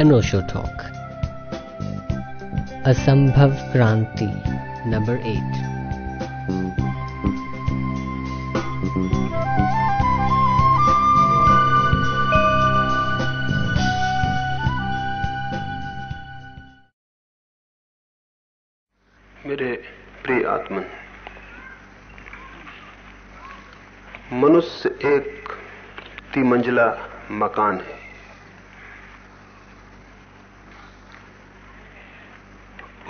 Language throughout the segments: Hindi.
अनोशो टॉक असंभव क्रांति नंबर एट मेरे प्रिय आत्मन मनुष्य एक तिमंजिला मकान है।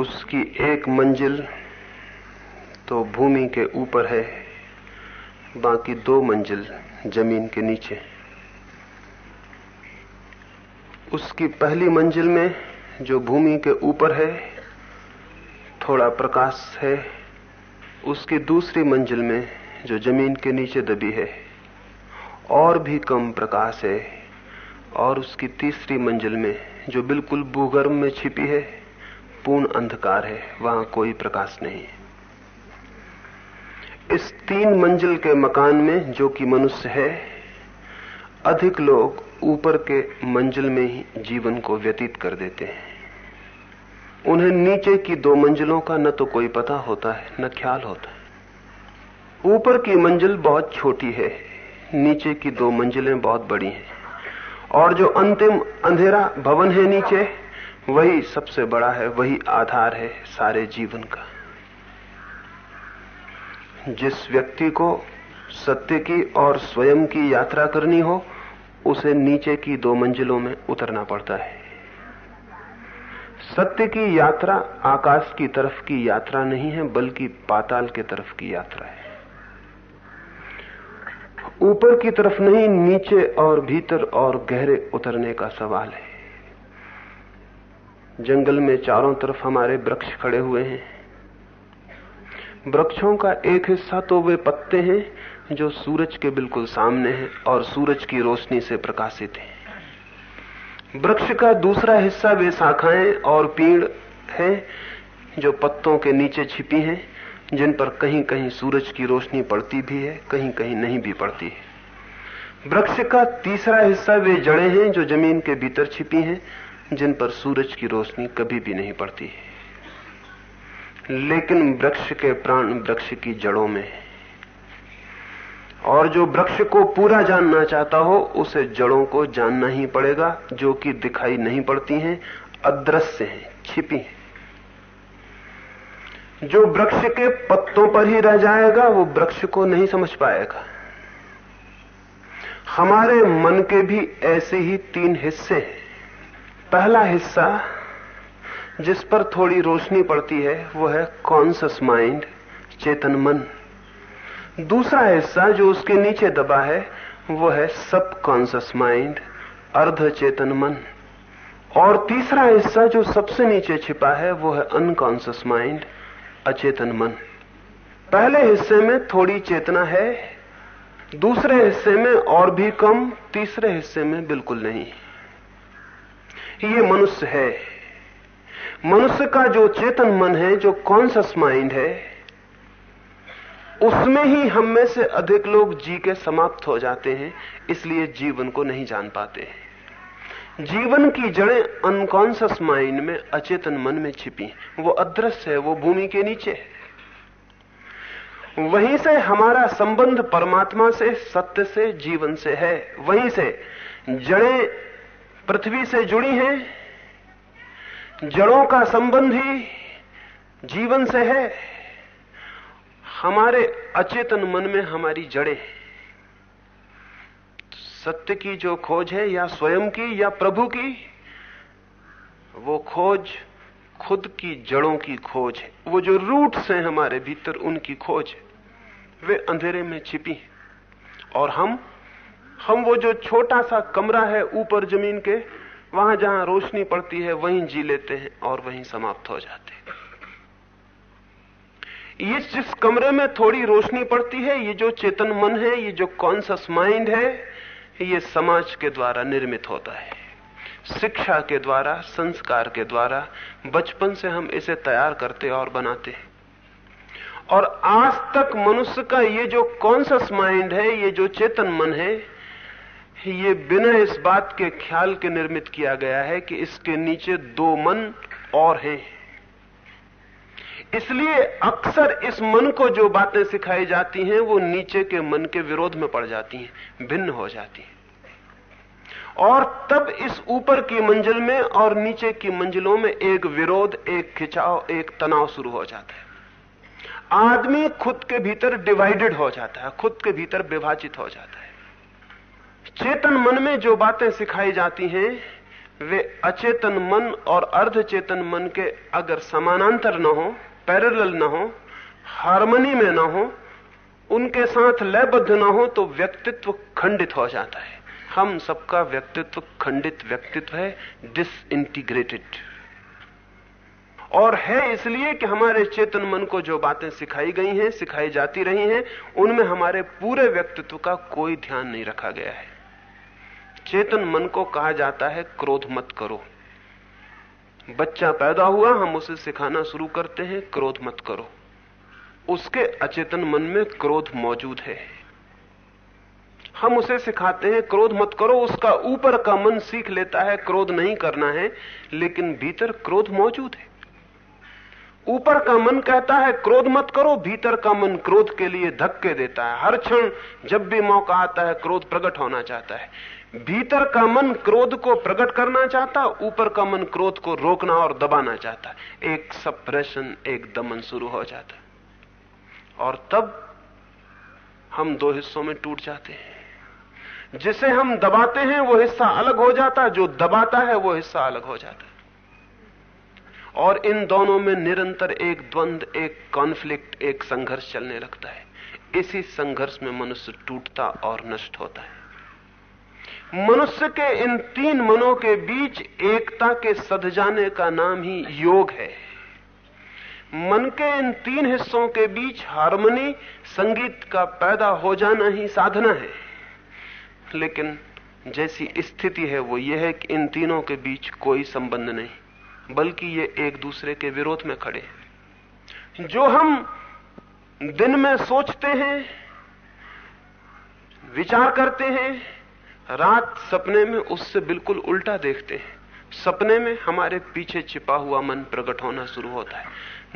उसकी एक मंजिल तो भूमि के ऊपर है, बाकी दो मंजिल ज़मीन के नीचे। उसकी पहली मंजिल में जो भूमि के ऊपर है, थोड़ा प्रकाश है। उसकी दूसरी मंजिल में जो ज़मीन के नीचे दबी है, और भी कम प्रकाश है। और उसकी तीसरी मंजिल में जो बिल्कुल भूगर्भ में छिपी है पूर्ण अंधकार है, वहाँ कोई प्रकाश नहीं है। इस तीन मंजिल के मकान में जो कि मनुष्य है, अधिक लोग ऊपर के मंजिल में ही जीवन को व्यतीत कर देते हैं। उन्हें नीचे की दो मंजिलों का न तो कोई पता होता है, न ख्याल होता है। ऊपर की मंजिल बहुत छोटी है, नीचे की दो मंजिलें बहुत बड़ी हैं। और जो अंतिम अंधेरा भवन है नीचे वही सबसे बड़ा है, वही आधार है सारे जीवन का। जिस व्यक्ति को सत्य की और स्वयं की यात्रा करनी हो, उसे नीचे की दो मंजिलों में उतरना पड़ता है। सत्य की यात्रा आकाश की तरफ़ की यात्रा नहीं है, बल्कि पाताल के तरफ़ की यात्रा है। ऊपर की तरफ़ नहीं, नीचे और भीतर और गहरे उतरने का सवाल है। जंगल में चारों तरफ़ हमारे वृक्ष खड़े हुए हैं। वृक्षों का एक हिस्सा तो वे पत्ते हैं जो सूरज के बिल्कुल सामने हैं और सूरज की रोशनी से प्रकाशित हैं। वृक्ष का दूसरा हिस्सा वे शाखाएँ और पेड़ हैं जो पत्तों के नीचे छिपी हैं, जिन पर कहीं कहीं सूरज की रोशनी पड़ती भी है कहीं कहीं नहीं भी पड़ती है। वृक्ष का तीसरा हिस्सा वे जड़े हैं जो ज़मीन के भीतर छिपी हैं जिन पर सूरज की रोशनी कभी भी नहीं पड़ती। है लेकिन वृक्ष के प्राण वृक्ष की जड़ों में है। और जो वृक्ष को पूरा जानना चाहता हो, उसे जड़ों को जानना ही पड़ेगा, जो कि दिखाई नहीं पड़ती हैं, अदृश्य हैं, छिपी हैं। जो वृक्ष के पत्तों पर ही रह जाएगा, वो वृक्ष को नहीं समझ पाएगा। हमारे मन के भी ऐसे ही तीन हिस्से हैं। पहला हिस्सा जिस पर थोड़ी रोशनी पड़ती है, वो है कॉन्सियस माइंड चेतन मन। दूसरा हिस्सा जो उसके नीचे दबा है, वो है सब कॉन्सियस माइंड अर्ध चेतन मन। और तीसरा हिस्सा जो सबसे नीचे छिपा है, वो है अनकॉन्सियस माइंड अचेतन मन। पहले हिस्से में थोड़ी चेतना है, दूसरे हिस्से में और भी कम, तीसरे हिस्से में बिल्कुल नहीं। ये मनुष्य है। मनुष्य का जो चेतन मन है, जो कॉन्सियस माइंड है, उसमें ही हम में से अधिक लोग जी के समाप्त हो जाते हैं, इसलिए जीवन को नहीं जान पाते। जीवन की जड़ें अनकॉन्सियस माइंड में अचेतन मन में छिपी वो अदृश्य है, वो भूमि के नीचे है। वहीं से हमारा संबंध परमात्मा से, सत्य से, जीवन से है। वहीं से जड़ें पृथ्वी से जुड़ी हैं, जड़ों का संबंध ही जीवन से है, हमारे अचेतन मन में हमारी जड़ें सत्य की जो खोज है, या स्वयं की, या प्रभु की, वो खोज खुद की जड़ों की खोज है। वो जो रूट्स हैं हमारे भीतर, उनकी खोज है। वे अंधेरे में छिपी और हम हम वो जो छोटा सा कमरा है ऊपर ज़मीन के, वहाँ जहाँ रोशनी पड़ती है, वहीं जी लेते हैं और वहीं समाप्त हो जाते हैं। ये जिस कमरे में थोड़ी रोशनी पड़ती है, ये जो चेतन मन है, ये जो कॉन्सियस माइंड है, ये समाज के द्वारा निर्मित होता है। शिक्षा के द्वारा, संस्कार के द्वारा, बचपन से हम इसे तैयार करते और बनाते हैं। और आज तक मनुष्य का ये जो कॉन्सियस माइंड है, ये जो चेतन मन है ये बिना इस बात के ख्याल के निर्मित किया गया है कि इसके नीचे दो मन और हैं। इसलिए अक्सर इस मन को जो बातें सिखाई जाती हैं, वो नीचे के मन के विरोध में पड़ जाती हैं, भिन्न हो जाती हैं। और तब इस ऊपर की मंजिल में और नीचे की मंजिलों में एक विरोध, एक खिंचाव, एक तनाव शुरू हो जाता है। आदमी खुद के भीतर डिवाइडेड हो जाता है, खुद के भीतर विभाजित हो जाता है। चेतन मन में जो बातें सिखाई जाती हैं, वे अचेतन मन और अर्धचेतन मन के अगर समानांतर न हो पैरेलल न हो हारमोनी में न हो, उनके साथ लयबद्ध न हो तो व्यक्तित्व खंडित हो जाता है। हम सबका व्यक्तित्व खंडित व्यक्तित्व है डिसइंटीग्रेटेड और है इसलिए कि हमारे चेतन मन को जो बातें सिखाई गई हैं, सिखाई जाती रही हैं, उनमें हमारे पूरे व्यक्तित्व का कोई ध्यान नहीं रखा गया है। चेतन मन को कहा जाता है, क्रोध मत करो। बच्चा पैदा हुआ, हम उसे सिखाना शुरू करते हैं, क्रोध मत करो। उसके अचेतन मन में क्रोध मौजूद है। हम उसे सिखाते हैं, क्रोध मत करो, उसका ऊपर का मन सीख लेता है, क्रोध नहीं करना है, लेकिन भीतर क्रोध मौजूद है। ऊपर का मन कहता है, क्रोध मत करो, भीतर का मन क्रोध के लिए धक्के देता है। हर क्षण जब भी मौका आता है, क्रोध प्रकट होना चाहता है। भीतर का मन क्रोध को प्रकट करना चाहता, ऊपर का मन क्रोध को रोकना और दबाना चाहता। एक सप्रेशन, एक दमन शुरू हो जाता। और तब हम दो हिस्सों में टूट जाते हैं। जिसे हम दबाते हैं, वो हिस्सा अलग हो जाता, जो दबाता है, वो हिस्सा अलग हो जाता। और इन दोनों में निरंतर एक द्वंद, एक कॉन्फ्लिक्ट एक संघर्ष चलने लगता है। इसी संघर्ष में मनुष्य टूटता और नष्ट होता है। मनुष्य के इन तीन मनों के बीच एकता के सध जाने का नाम ही योग है। मन के इन तीन हिस्सों के बीच हारमोनी, संगीत का पैदा हो जाना ही साधना है। लेकिन जैसी स्थिति है, वो ये है कि इन तीनों के बीच कोई संबंध नहीं, बल्कि ये एक दूसरे के विरोध में खड़े हैं। जो हम दिन में सोचते हैं, विचार करते हैं रात सपने में उससे बिल्कुल उल्टा देखते हैं। सपने में हमारे पीछे छिपा हुआ मन प्रकट होना शुरू होता है।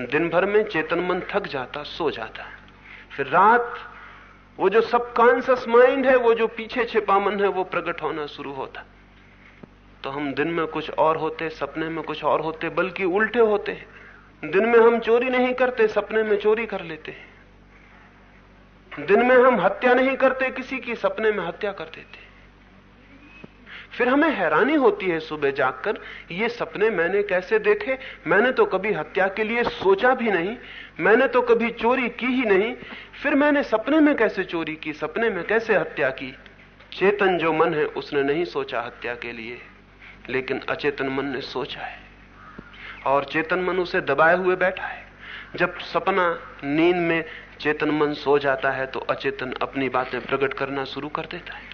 दिन भर में चेतन मन थक जाता, सो जाता है। फिर रात, वो जो सबकॉन्सियस माइंड है, वो जो पीछे छिपा मन है, वो प्रकट होना शुरू होता। तो हम दिन में कुछ और होते, सपने में कुछ और होते, बल्कि उल्टे होते हैं। दिन में हम चोरी नहीं करते, सपने में चोरी कर लेते हैं। दिन में हम हत्या नहीं करते, किसी की सपने में हत्या कर देते फिर हमें हैरानी होती है सुबह जागकर, ये सपने मैंने कैसे देखे? मैंने तो कभी हत्या के लिए सोचा भी नहीं, मैंने तो कभी चोरी की ही नहीं। फिर मैंने सपने में कैसे चोरी की, सपने में कैसे हत्या की? चेतन जो मन है, उसने नहीं सोचा हत्या के लिए, लेकिन अचेतन मन ने सोचा है। और चेतन मन उसे दबाए हुए बैठा है। जब सपना नींद में चेतन मन सो जाता है तो अचेतन अपनी बातें प्रकट करना शुरू कर देता है।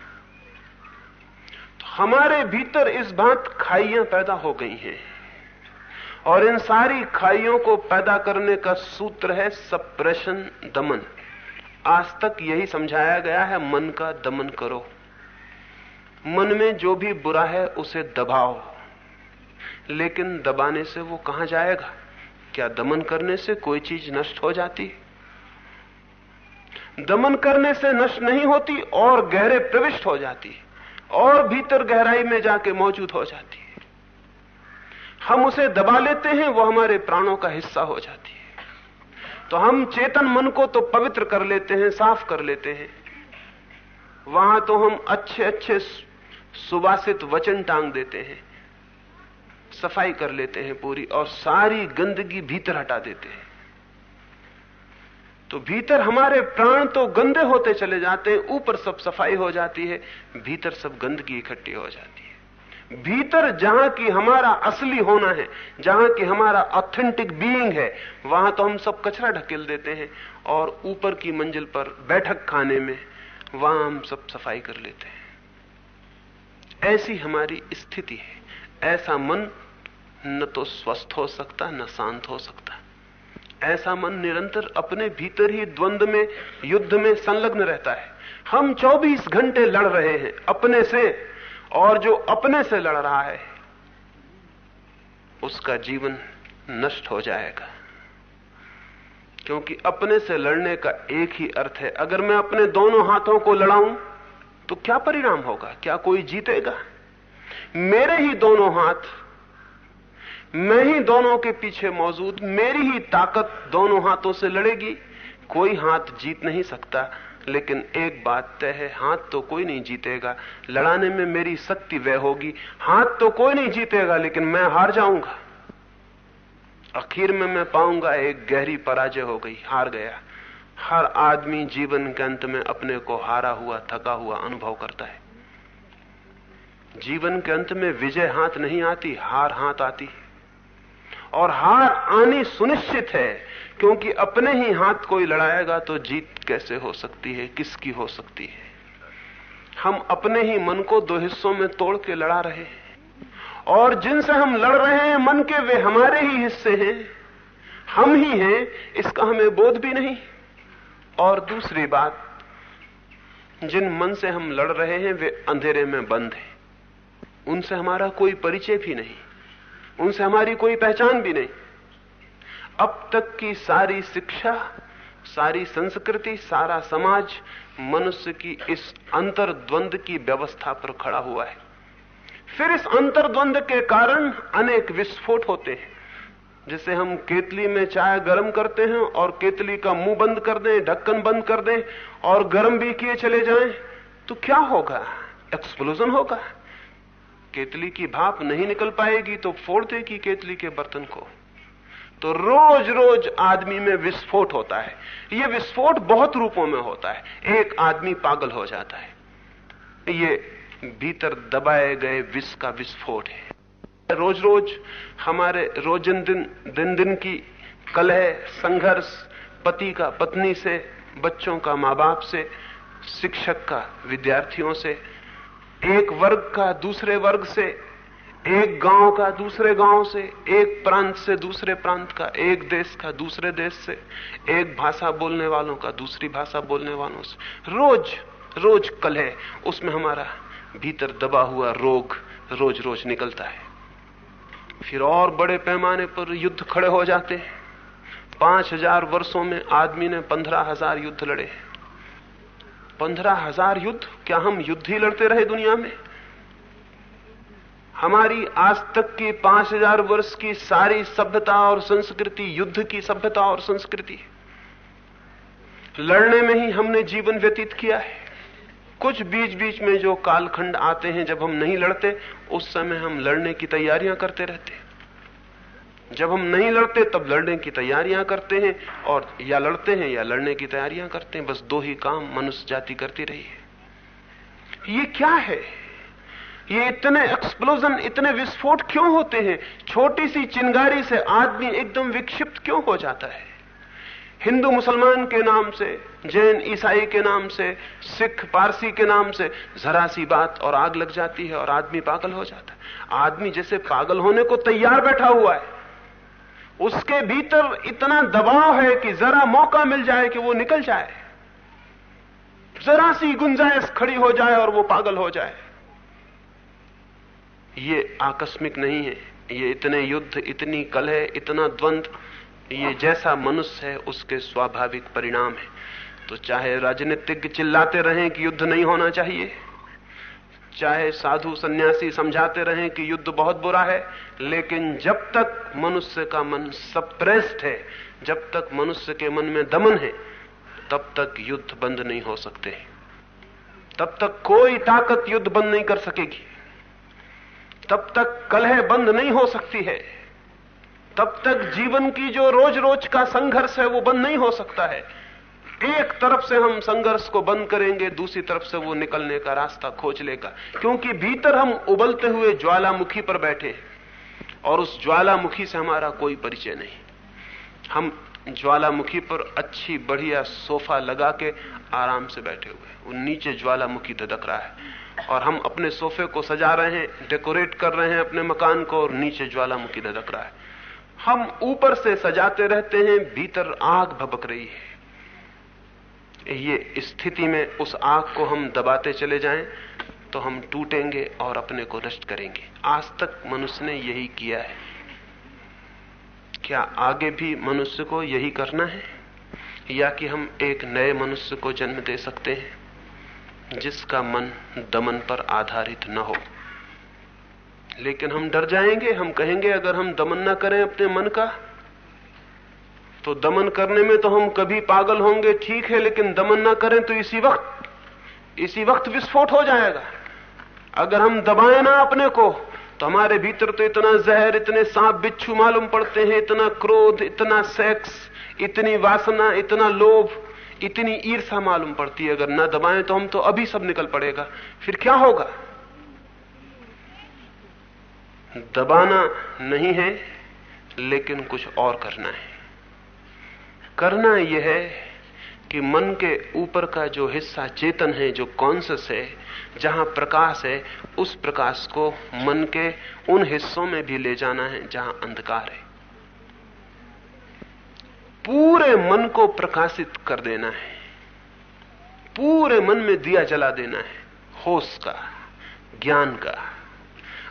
हमारे भीतर इस बात खाइयाँ पैदा हो गई हैं। और इन सारी खाइयों को पैदा करने का सूत्र है सप्रेशन दमन। आज तक यही समझाया गया है, मन का दमन करो। मन में जो भी बुरा है, उसे दबाओ। लेकिन दबाने से वो कहाँ जाएगा? क्या दमन करने से कोई चीज़ नष्ट हो जाती? दमन करने से नष्ट नहीं होती, और गहरे प्रविष्ट हो जाती। है और भीतर गहराई में जाके मौजूद हो जाती है। हम उसे दबा लेते हैं, वो हमारे प्राणों का हिस्सा हो जाती है। तो हम चेतन मन को तो पवित्र कर लेते हैं, साफ़ कर लेते हैं। वहाँ तो हम अच्छे अच्छे सुवासित वचन टांग देते हैं, सफ़ाई कर लेते हैं पूरी, और सारी गंदगी भीतर हटा देते हैं। तो भीतर हमारे प्राण तो गंदे होते चले जाते हैं, ऊपर सब सफ़ाई हो जाती है, भीतर सब गंदगी इकट्ठी हो जाती है। भीतर जहाँ की हमारा असली होना है, जहाँ की हमारा ऑथेंटिक बीइंग है, वहाँ तो हम सब कचरा ढकेल देते हैं और ऊपर की मंजिल पर बैठक खाने में वहाँ हम सब सफ़ाई कर लेते हैं। ऐसी हमारी स्थिति है। ऐसा मन न तो स्वस्थ हो सकता, न शांत हो सकता। ऐसा मन निरंतर अपने भीतर ही द्वंद में, युद्ध में संलग्न रहता है। हम 24 घंटे लड़ रहे हैं अपने से, और जो अपने से लड़ रहा है, उसका जीवन नष्ट हो जाएगा। क्योंकि अपने से लड़ने का एक ही अर्थ है, अगर मैं अपने दोनों हाथों को लड़ाऊं तो क्या परिणाम होगा? क्या कोई जीतेगा? मेरे ही दोनों हाथ मैं ही दोनों के पीछे मौजूद, मेरी ही ताकत दोनों हाथों से लड़ेगी। कोई हाथ जीत नहीं सकता, लेकिन एक बात तय है, हाथ तो कोई नहीं जीतेगा। लड़ाने में मेरी शक्ति वह होगी। हाथ तो कोई नहीं जीतेगा, लेकिन मैं हार जाऊँगा। आखिर में मैं पाऊँगा, एक गहरी पराजय हो गई, हार गया। हर आदमी जीवन के अंत में अपने को हारा हुआ, थका हुआ अनुभव करता है। जीवन के अंत में विजय हाथ नहीं आती, हार हाथ आती। और हार आनी सुनिश्चित है, क्योंकि अपने ही हाथ कोई लड़ाएगा तो जीत कैसे हो सकती है, किसकी हो सकती है? हम अपने ही मन को दो हिस्सों में तोड़ के लड़ा रहे हैं। और जिनसे हम लड़ रहे हैं, मन के वे हमारे ही हिस्से हैं। हम ही हैं, इसका हमें बोध भी नहीं। और दूसरी बात, जिन मन से हम लड़ रहे हैं, वे अंधेरे में बंद हैं। उनसे हमारा कोई परिचय भी नहीं। उनसे हमारी कोई पहचान भी नहीं। अब तक की सारी शिक्षा, सारी संस्कृति, सारा समाज मनुष्य की इस अंतर्द्वंद की व्यवस्था पर खड़ा हुआ है। फिर इस अंतर्द्वंद के कारण अनेक विस्फोट होते हैं, जैसे हम केतली में चाय गर्म करते हैं और केतली का मुँह बंद कर दें, ढक्कन बंद कर दें और गर्म भी किए चले जाएँ तो क्या होगा? एक्सप्लोजन होगा। केतली की भाप नहीं निकल पाएगी तो फोड़ देगी केतली के बर्तन को। तो रोज रोज आदमी में विस्फोट होता है। यह विस्फोट बहुत रूपों में होता है। एक आदमी पागल हो जाता है। ये भीतर दबाए गए विष का विस्फोट है। रोज रोज हमारे रोजन दिन दिन दिन की कलह, संघर्ष, पति का, पत्नी से, बच्चों का माँ बाप से, शिक्षक का, विद्यार्थियों से एक वर्ग का दूसरे वर्ग से, एक गाँव का दूसरे गाँव से, एक प्रांत से दूसरे प्रांत का, एक देश का दूसरे देश से, एक भाषा बोलने वालों का दूसरी भाषा बोलने वालों से। रोज रोज कलह, उसमें हमारा भीतर दबा हुआ रोग रोज रोज निकलता है। फिर और बड़े पैमाने पर युद्ध खड़े हो जाते हैं। पाँच हज़ार वर्षों में आदमी ने पंद्रह हज़ार युद्ध लड़े पंद्रह हज़ार युद्ध? क्या हम युद्ध ही लड़ते रहे दुनिया में? हमारी आज तक की पाँच हज़ार वर्ष की सारी सभ्यता और संस्कृति, युद्ध की सभ्यता और संस्कृति लड़ने में ही हमने जीवन व्यतीत किया है। कुछ बीच बीच में जो कालखंड आते हैं, जब हम नहीं लड़ते, उस समय हम लड़ने की तैयारियाँ करते रहते जब हम नहीं लड़ते, तब लड़ने की तैयारियाँ करते हैं और या लड़ते हैं या लड़ने की तैयारियाँ करते हैं, बस दो ही काम मनुष्य जाति करती रही है। ये क्या है? ये इतने एक्सप्लोजन इतने विस्फोट क्यों होते हैं? छोटी सी चिंगारी से आदमी एकदम विक्षिप्त क्यों हो जाता है? हिंदू मुसलमान के नाम से, जैन ईसाई के नाम से, सिख पारसी के नाम से जरा सी बात और आग लग जाती है और आदमी पागल हो जाता है। आदमी जैसे पागल होने को तैयार बैठा हुआ है। उसके भीतर इतना दबाव है कि जरा मौका मिल जाए कि वो निकल जाए। जरा सी गुंजाइश खड़ी हो जाए और वो पागल हो जाए। ये आकस्मिक नहीं है। ये इतने युद्ध, इतनी कलह, इतना द्वंद्व, ये जैसा मनुष्य है, उसके स्वाभाविक परिणाम है। तो चाहे राजनीतिज्ञ चिल्लाते रहें कि युद्ध नहीं होना चाहिए। चाहे साधु सन्यासी समझाते रहें कि युद्ध बहुत बुरा है, लेकिन जब तक मनुष्य का मन सप्रेस्ड है, जब तक मनुष्य के मन में दमन है, तब तक युद्ध बंद नहीं हो सकते। तब तक कोई ताकत युद्ध बंद नहीं कर सकेगी। तब तक कलह बंद नहीं हो सकती है। तब तक जीवन की जो रोज रोज का संघर्ष है, वो बंद नहीं हो सकता है। एक तरफ़ से हम संघर्ष को बंद करेंगे, दूसरी तरफ़ से वो निकलने का रास्ता खोज लेगा। क्योंकि भीतर हम उबलते हुए ज्वालामुखी पर बैठे और उस ज्वालामुखी से हमारा कोई परिचय नहीं। हम ज्वालामुखी पर अच्छी, बढ़िया सोफा लगा के आराम से बैठे हुए वो नीचे ज्वालामुखी धधक रहा है, और हम अपने सोफे को सजा रहे हैं, डेकोरेट कर रहे हैं अपने मकान को, और नीचे ज्वालामुखी धधक रहा है। हम ऊपर से सजाते रहते हैं, भीतर आग भबक रही है। ये स्थिति में उस आग को हम दबाते चले जाएँ तो हम टूटेंगे और अपने को नष्ट करेंगे। आज तक मनुष्य ने यही किया है। क्या आगे भी मनुष्य को यही करना है? या कि हम एक नए मनुष्य को जन्म दे सकते हैं, जिसका मन दमन पर आधारित न हो? लेकिन हम डर जाएँगे, हम कहेंगे, अगर हम दमन ना करें अपने मन का तो दमन करने में तो हम कभी पागल होंगे, ठीक है, लेकिन दमन ना करें तो इसी वक्त इसी वक्त विस्फोट हो जाएगा। अगर हम दबाएँ ना अपने को तो हमारे भीतर तो इतना जहर, इतने सांप बिच्छू मालूम पड़ते हैं, इतना क्रोध, इतना सेक्स, इतनी वासना, इतना लोभ, इतनी ईर्षा मालूम पड़ती है। अगर ना दबाएँ तो हम तो अभी सब निकल पड़ेगा। फिर क्या होगा? दबाना नहीं है, लेकिन कुछ और करना है। करना यह है कि मन के ऊपर का जो हिस्सा चेतन है, जो कॉन्सियस है, जहाँ प्रकाश है, उस प्रकाश को मन के उन हिस्सों में भी ले जाना है जहाँ अंधकार है। पूरे मन को प्रकाशित कर देना है। पूरे मन में दिया जला देना है। होश का, ज्ञान का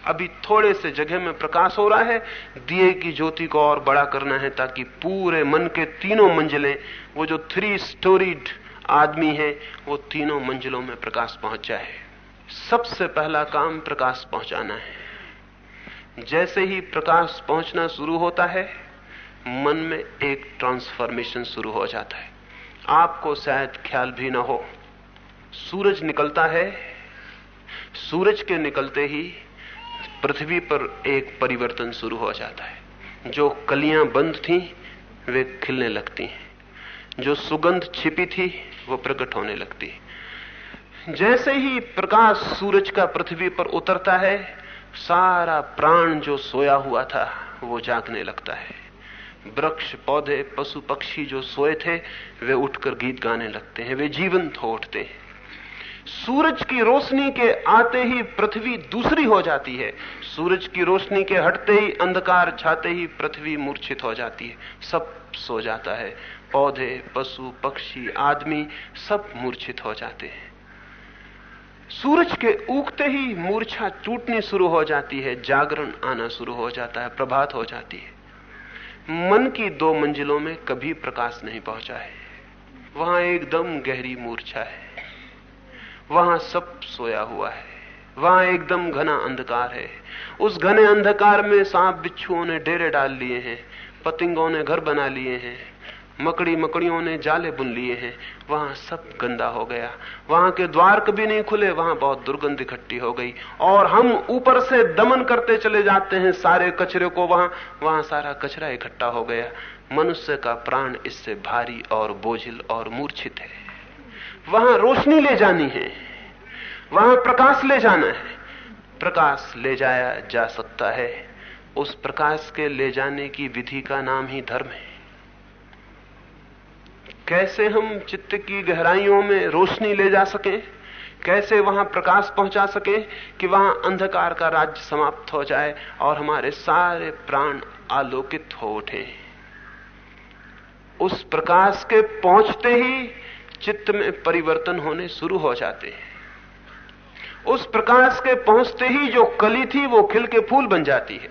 अभी थोड़े से जगह में प्रकाश हो रहा है। दिए की ज्योति को और बड़ा करना है ताकि पूरे मन के तीनों मंजिलें, वो जो थ्री स्टोरीड आदमी है, वो तीनों मंजिलों में प्रकाश पहुँच जाए। सबसे पहला काम प्रकाश पहुंचाना है। जैसे ही प्रकाश पहुँचना शुरू होता है, मन में एक ट्रांसफॉर्मेशन शुरू हो जाता है। आपको शायद ख्याल भी ना हो। सूरज निकलता है। सूरज के निकलते ही पृथ्वी पर एक परिवर्तन शुरू हो जाता है। जो कलियाँ बंद थी, वे खिलने लगती हैं। जो सुगंध छिपी थी, वो प्रकट होने लगती है। जैसे ही प्रकाश सूरज का पृथ्वी पर उतरता है, सारा प्राण जो सोया हुआ था, वो जागने लगता है। वृक्ष, पौधे, पशु, पक्षी जो सोए थे, वे उठकर गीत गाने लगते हैं, वे जीवंत हो उठते हैं। सूरज की रोशनी के आते ही पृथ्वी दूसरी हो जाती है। सूरज की रोशनी के हटते ही अंधकार छाते ही पृथ्वी मूर्छित हो जाती है। सब सो जाता है। पौधे, पशु, पक्षी, आदमी सब मूर्छित हो जाते हैं। सूरज के उगते ही मूर्छा टूटनी शुरू हो जाती है, जागरण आना शुरू हो जाता है, प्रभात हो जाती है। मन की दो मंजिलों में कभी प्रकाश नहीं पहुँचा है। वहाँ एकदम गहरी मूर्छा है। वहाँ सब सोया हुआ है। वहाँ एकदम घना अंधकार है। उस घने अंधकार में सांप बिच्छुओं ने डेरे डाल लिए हैं, पतिंगों ने घर बना लिए हैं, मकड़ी मकड़ियों ने जाले बुन लिए हैं। वहाँ सब गंदा हो गया। वहाँ के द्वार कभी नहीं खुले, वहाँ बहुत दुर्गंध इकट्ठी हो गई। और हम ऊपर से दमन करते चले जाते हैं सारे कचरे को वहाँ। वहाँ सारा कचरा इकट्ठा हो गया। मनुष्य का प्राण इससे भारी और बोझिल और मूर्छित है। वहाँ रोशनी ले जानी है। वहाँ प्रकाश ले जाना है। प्रकाश ले जाया जा सकता है। उस प्रकाश के ले जाने की विधि का नाम ही धर्म है। कैसे हम चित्त की गहराइयों में रोशनी ले जा सकें? कैसे वहाँ प्रकाश पहुँचा सके कि वहाँ अंधकार का राज्य समाप्त हो जाए और हमारे सारे प्राण आलोकित हो उठे? उस प्रकाश के पहुँचते ही चित्त में परिवर्तन होने शुरू हो जाते हैं। उस प्रकाश के पहुँचते ही जो कली थी वो खिल के फूल बन जाती है।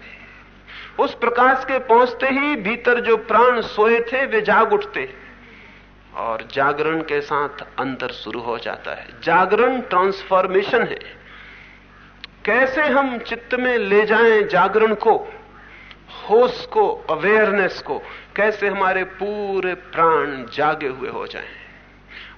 उस प्रकाश के पहुँचते ही भीतर जो प्राण सोए थे, वे जाग उठते और जागरण के साथ अंतर शुरू हो जाता है। जागरण ट्रांसफॉर्मेशन है। कैसे हम चित्त में ले जाएँ जागरण को? होश को अवेयरनेस को। कैसे हमारे पूरे प्राण जागे हुए हो जाएँ?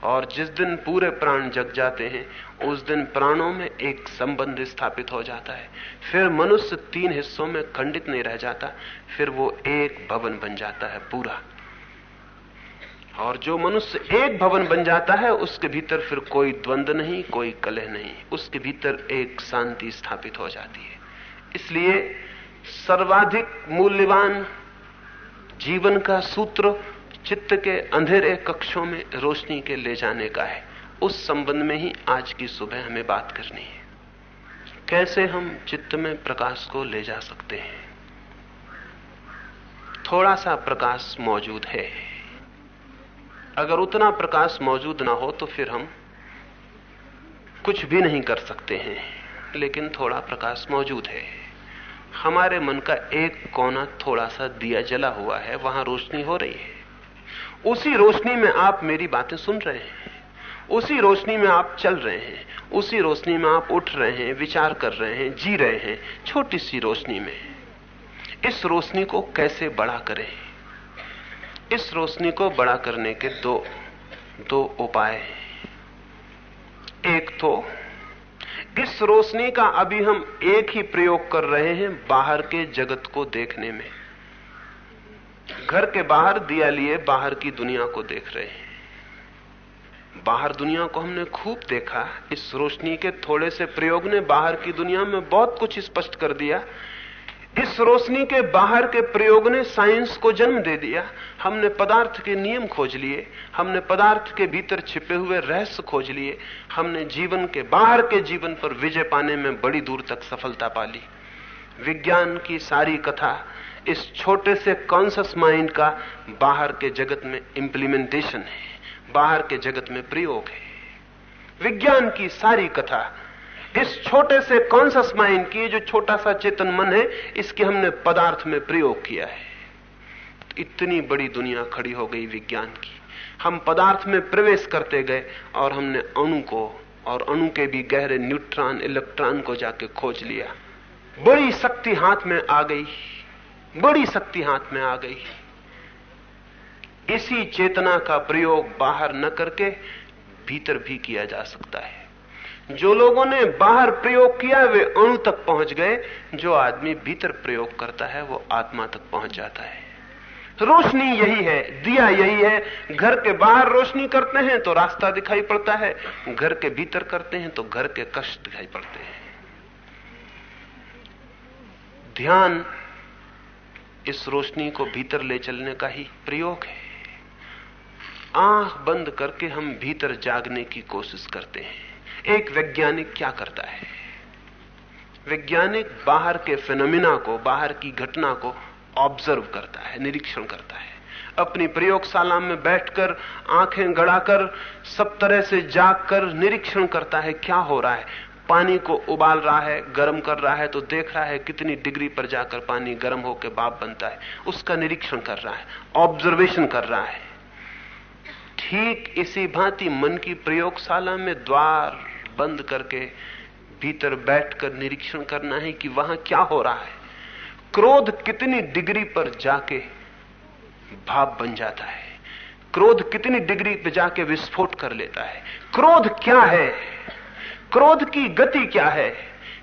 और जिस दिन पूरे प्राण जग जाते हैं, उस दिन प्राणों में एक संबंध स्थापित हो जाता है। फिर मनुष्य तीन हिस्सों में खंडित नहीं रह जाता, फिर वो एक भवन बन जाता है पूरा। और जो मनुष्य एक भवन बन जाता है, उसके भीतर फिर कोई द्वंद्व नहीं, कोई कलह नहीं, उसके भीतर एक शांति स्थापित हो जाती है। इसलिए सर्वाधिक मूल्यवान जीवन का सूत्र चित्त के अंधेरे कक्षों में रोशनी के ले जाने का है। उस संबंध में ही आज की सुबह हमें बात करनी है। कैसे हम चित्त में प्रकाश को ले जा सकते हैं? थोड़ा सा प्रकाश मौजूद है। अगर उतना प्रकाश मौजूद ना हो तो फिर हम कुछ भी नहीं कर सकते हैं, लेकिन थोड़ा प्रकाश मौजूद है। हमारे मन का एक कोना थोड़ा सा दिया जला हुआ है, वहाँ रोशनी हो रही है। उसी रोशनी में आप मेरी बातें सुन रहे हैं। उसी रोशनी में आप चल रहे हैं। उसी रोशनी में आप उठ रहे हैं, विचार कर रहे हैं, जी रहे हैं, छोटी सी रोशनी में। इस रोशनी को कैसे बड़ा करें? इस रोशनी को बड़ा करने के दो दो उपाय एक तो इस रोशनी का अभी हम एक ही प्रयोग कर रहे हैं बाहर के जगत को देखने में। घर के बाहर दिया लिए बाहर की दुनिया को देख रहे हैं। बाहर दुनिया को हमने खूब देखा। इस रोशनी के थोड़े से प्रयोग ने बाहर की दुनिया में बहुत कुछ स्पष्ट कर दिया। इस रोशनी के बाहर के प्रयोग ने साइंस को जन्म दे दिया। हमने पदार्थ के नियम खोज लिए। हमने पदार्थ के भीतर छिपे हुए रहस्य खोज लिए। हमने जीवन के बाहर के जीवन पर विजय पाने में बड़ी दूर तक सफलता पा ली विज्ञान की सारी कथा इस छोटे से कॉन्सियस माइंड का बाहर के जगत में इंप्लीमेंटेशन है, बाहर के जगत में प्रयोग है। विज्ञान की सारी कथा, इस छोटे से कॉन्सियस माइंड की जो छोटा सा चेतन मन है, इसके हमने पदार्थ में प्रयोग किया है। इतनी बड़ी दुनिया खड़ी हो गई विज्ञान की। हम पदार्थ में प्रवेश करते गए और हमने अणु को और अणु के भी गहरे न्यूट्रॉन, इलेक्ट्रॉन को जाके खोज लिया। बड़ी शक्ति हाथ में आ गई। बड़ी शक्ति हाथ में आ गई। इसी चेतना का प्रयोग बाहर न करके भीतर भी किया जा सकता है। जो लोगों ने बाहर प्रयोग किया, वे अणु तक पहुँच गए। जो आदमी भीतर प्रयोग करता है, वो आत्मा तक पहुँच जाता है। रोशनी यही है, दिया यही है। घर के बाहर रोशनी करते हैं तो रास्ता दिखाई पड़ता है। घर के भीतर करते हैं तो घर के कष्ट दिखाई पड़ते हैं। ध्यान इस रोशनी को भीतर ले चलने का ही प्रयोग है। आँख बंद करके हम भीतर जागने की कोशिश करते हैं। एक वैज्ञानिक क्या करता है? वैज्ञानिक बाहर के फिनोमिना को, बाहर की घटना को ऑब्ज़र्व करता है, निरीक्षण करता है। अपनी प्रयोगशाला में बैठकर, आँखें गड़ाकर, सब तरह से जागकर निरीक्षण करता है, क्या हो रहा है। पानी को उबाल रहा है, गर्म कर रहा है तो देख रहा है कितनी डिग्री पर जाकर पानी गर्म होकर बाप बनता है। उसका निरीक्षण कर रहा है ऑब्जर्वेशन कर रहा है। ठीक इसी भांति मन की प्रयोगशाला में द्वार बंद करके भीतर बैठकर निरीक्षण करना है कि वहाँ क्या हो रहा है। क्रोध कितनी डिग्री पर जाके भाव बन जाता है। क्रोध कितनी डिग्री पर जाके विस्फोट कर लेता है। क्रोध क्या है? क्रोध की गति क्या है?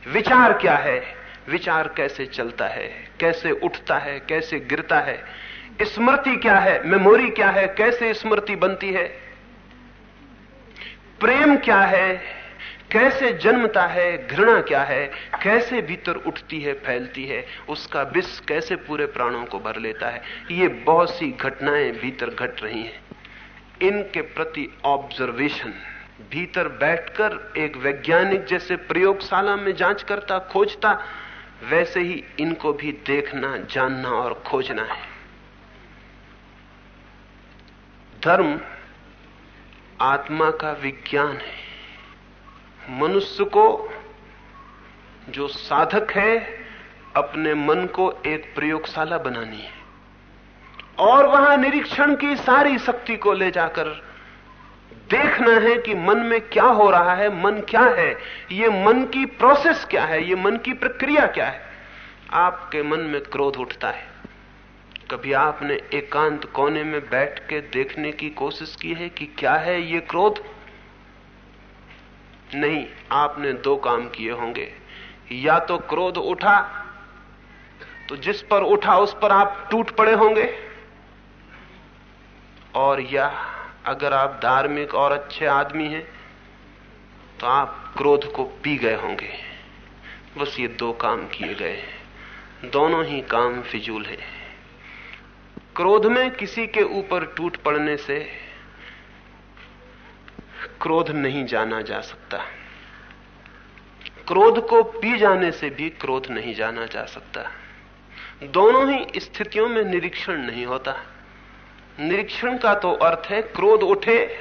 विचार क्या है? विचार कैसे चलता है? कैसे उठता है? कैसे गिरता है? स्मृति क्या है? मेमोरी क्या है? कैसे स्मृति बनती है? प्रेम क्या है? कैसे जन्मता है? घृणा क्या है? कैसे भीतर उठती है, फैलती है? उसका विष कैसे पूरे प्राणों को भर लेता है? ये बहुत सी घटनाएँ भीतर घट रही हैं। इनके प्रति ऑब्जर्वेशन भीतर बैठकर एक वैज्ञानिक जैसे प्रयोगशाला में जाँच करता, खोजता, वैसे ही इनको भी देखना, जानना और खोजना है। धर्म आत्मा का विज्ञान है। मनुष्य को जो साधक है, अपने मन को एक प्रयोगशाला बनानी है और वहाँ निरीक्षण की सारी शक्ति को ले जाकर देखना है कि मन में क्या हो रहा है, मन क्या है, ये मन की प्रोसेस क्या है, ये मन की प्रक्रिया क्या है? आपके मन में क्रोध उठता है। कभी आपने एकांत कोने में बैठ के देखने की कोशिश की है कि क्या है ये क्रोध? नहीं, आपने दो काम किए होंगे। या तो क्रोध उठा तो जिस पर उठा उस पर आप टूट पड़े होंगे, और या अगर आप धार्मिक और अच्छे आदमी हैं तो आप क्रोध को पी गए होंगे। बस ये दो काम किए गए हैं। दोनों ही काम फिजूल है। क्रोध में किसी के ऊपर टूट पड़ने से क्रोध नहीं जाना जा सकता। क्रोध को पी जाने से भी क्रोध नहीं जाना जा सकता। दोनों ही स्थितियों में निरीक्षण नहीं होता। निरीक्षण का तो अर्थ है, क्रोध उठे,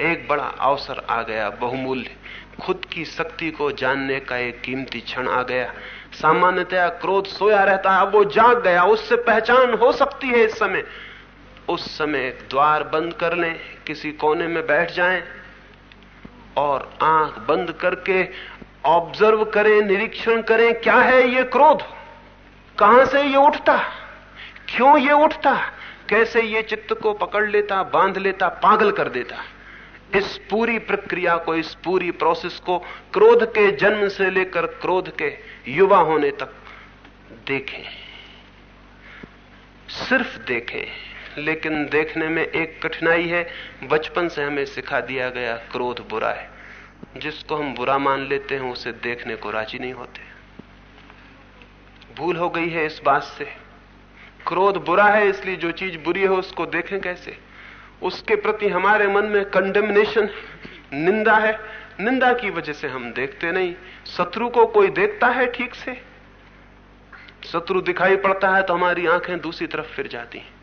एक बड़ा अवसर आ गया, बहुमूल्य। खुद की शक्ति को जानने का एक कीमती क्षण आ गया। सामान्यतया क्रोध सोया रहता है, वो जाग गया, उससे पहचान हो सकती है इस समय। उस समय द्वार बंद कर लें, किसी कोने में बैठ जाएँ और आँख बंद करके ऑब्ज़र्व करें, निरीक्षण करें, क्या है ये क्रोध? कहाँ से ये उठता? क्यों ये उठता? कैसे ये चित्त को पकड़ लेता, बाँध लेता, पागल कर देता? इस पूरी प्रक्रिया को, इस पूरी प्रोसेस को क्रोध के जन्म से लेकर क्रोध के युवा होने तक देखें। सिर्फ़ देखें, लेकिन देखने में एक कठिनाई है। बचपन से हमें सिखा दिया गया, क्रोध बुरा है। जिसको हम बुरा मान लेते हैं, उसे देखने को राज़ी नहीं होते। भूल हो गई है इस बात से। क्रोध बुरा है, इसलिए जो चीज़ बुरी है, उसको देखें कैसे? उसके प्रति हमारे मन में कंडेमनेशन निंदा है। निंदा की वजह से हम देखते नहीं। शत्रु को कोई देखता है ठीक से? शत्रु दिखाई पड़ता है तो हमारी आँखें दूसरी तरफ़ फिर जाती हैं।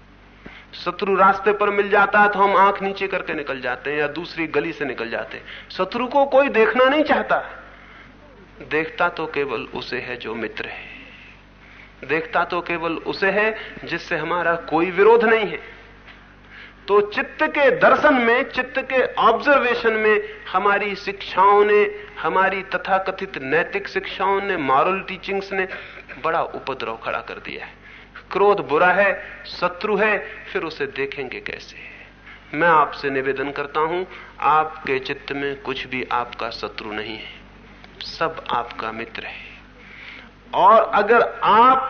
शत्रु रास्ते पर मिल जाता है तो हम आँख नीचे करके निकल जाते हैं या दूसरी गली से निकल जाते हैं। शत्रु को कोई देखना नहीं चाहता। देखता तो केवल उसे है जो मित्र है। देखता तो केवल उसे है, जिससे हमारा कोई विरोध नहीं है। तो चित्त के दर्शन में, चित्त के ऑब्जर्वेशन में हमारी शिक्षाओं ने, हमारी तथाकथित नैतिक शिक्षाओं ने मॉरल टीचिंग्स ने बड़ा उपद्रव खड़ा कर दिया है। क्रोध बुरा है, शत्रु है, फिर उसे देखेंगे कैसे? मैं आपसे निवेदन करता हूँ, आपके चित्त में कुछ भी आपका शत्रु नहीं है। सब आपका मित्र है। और अगर आप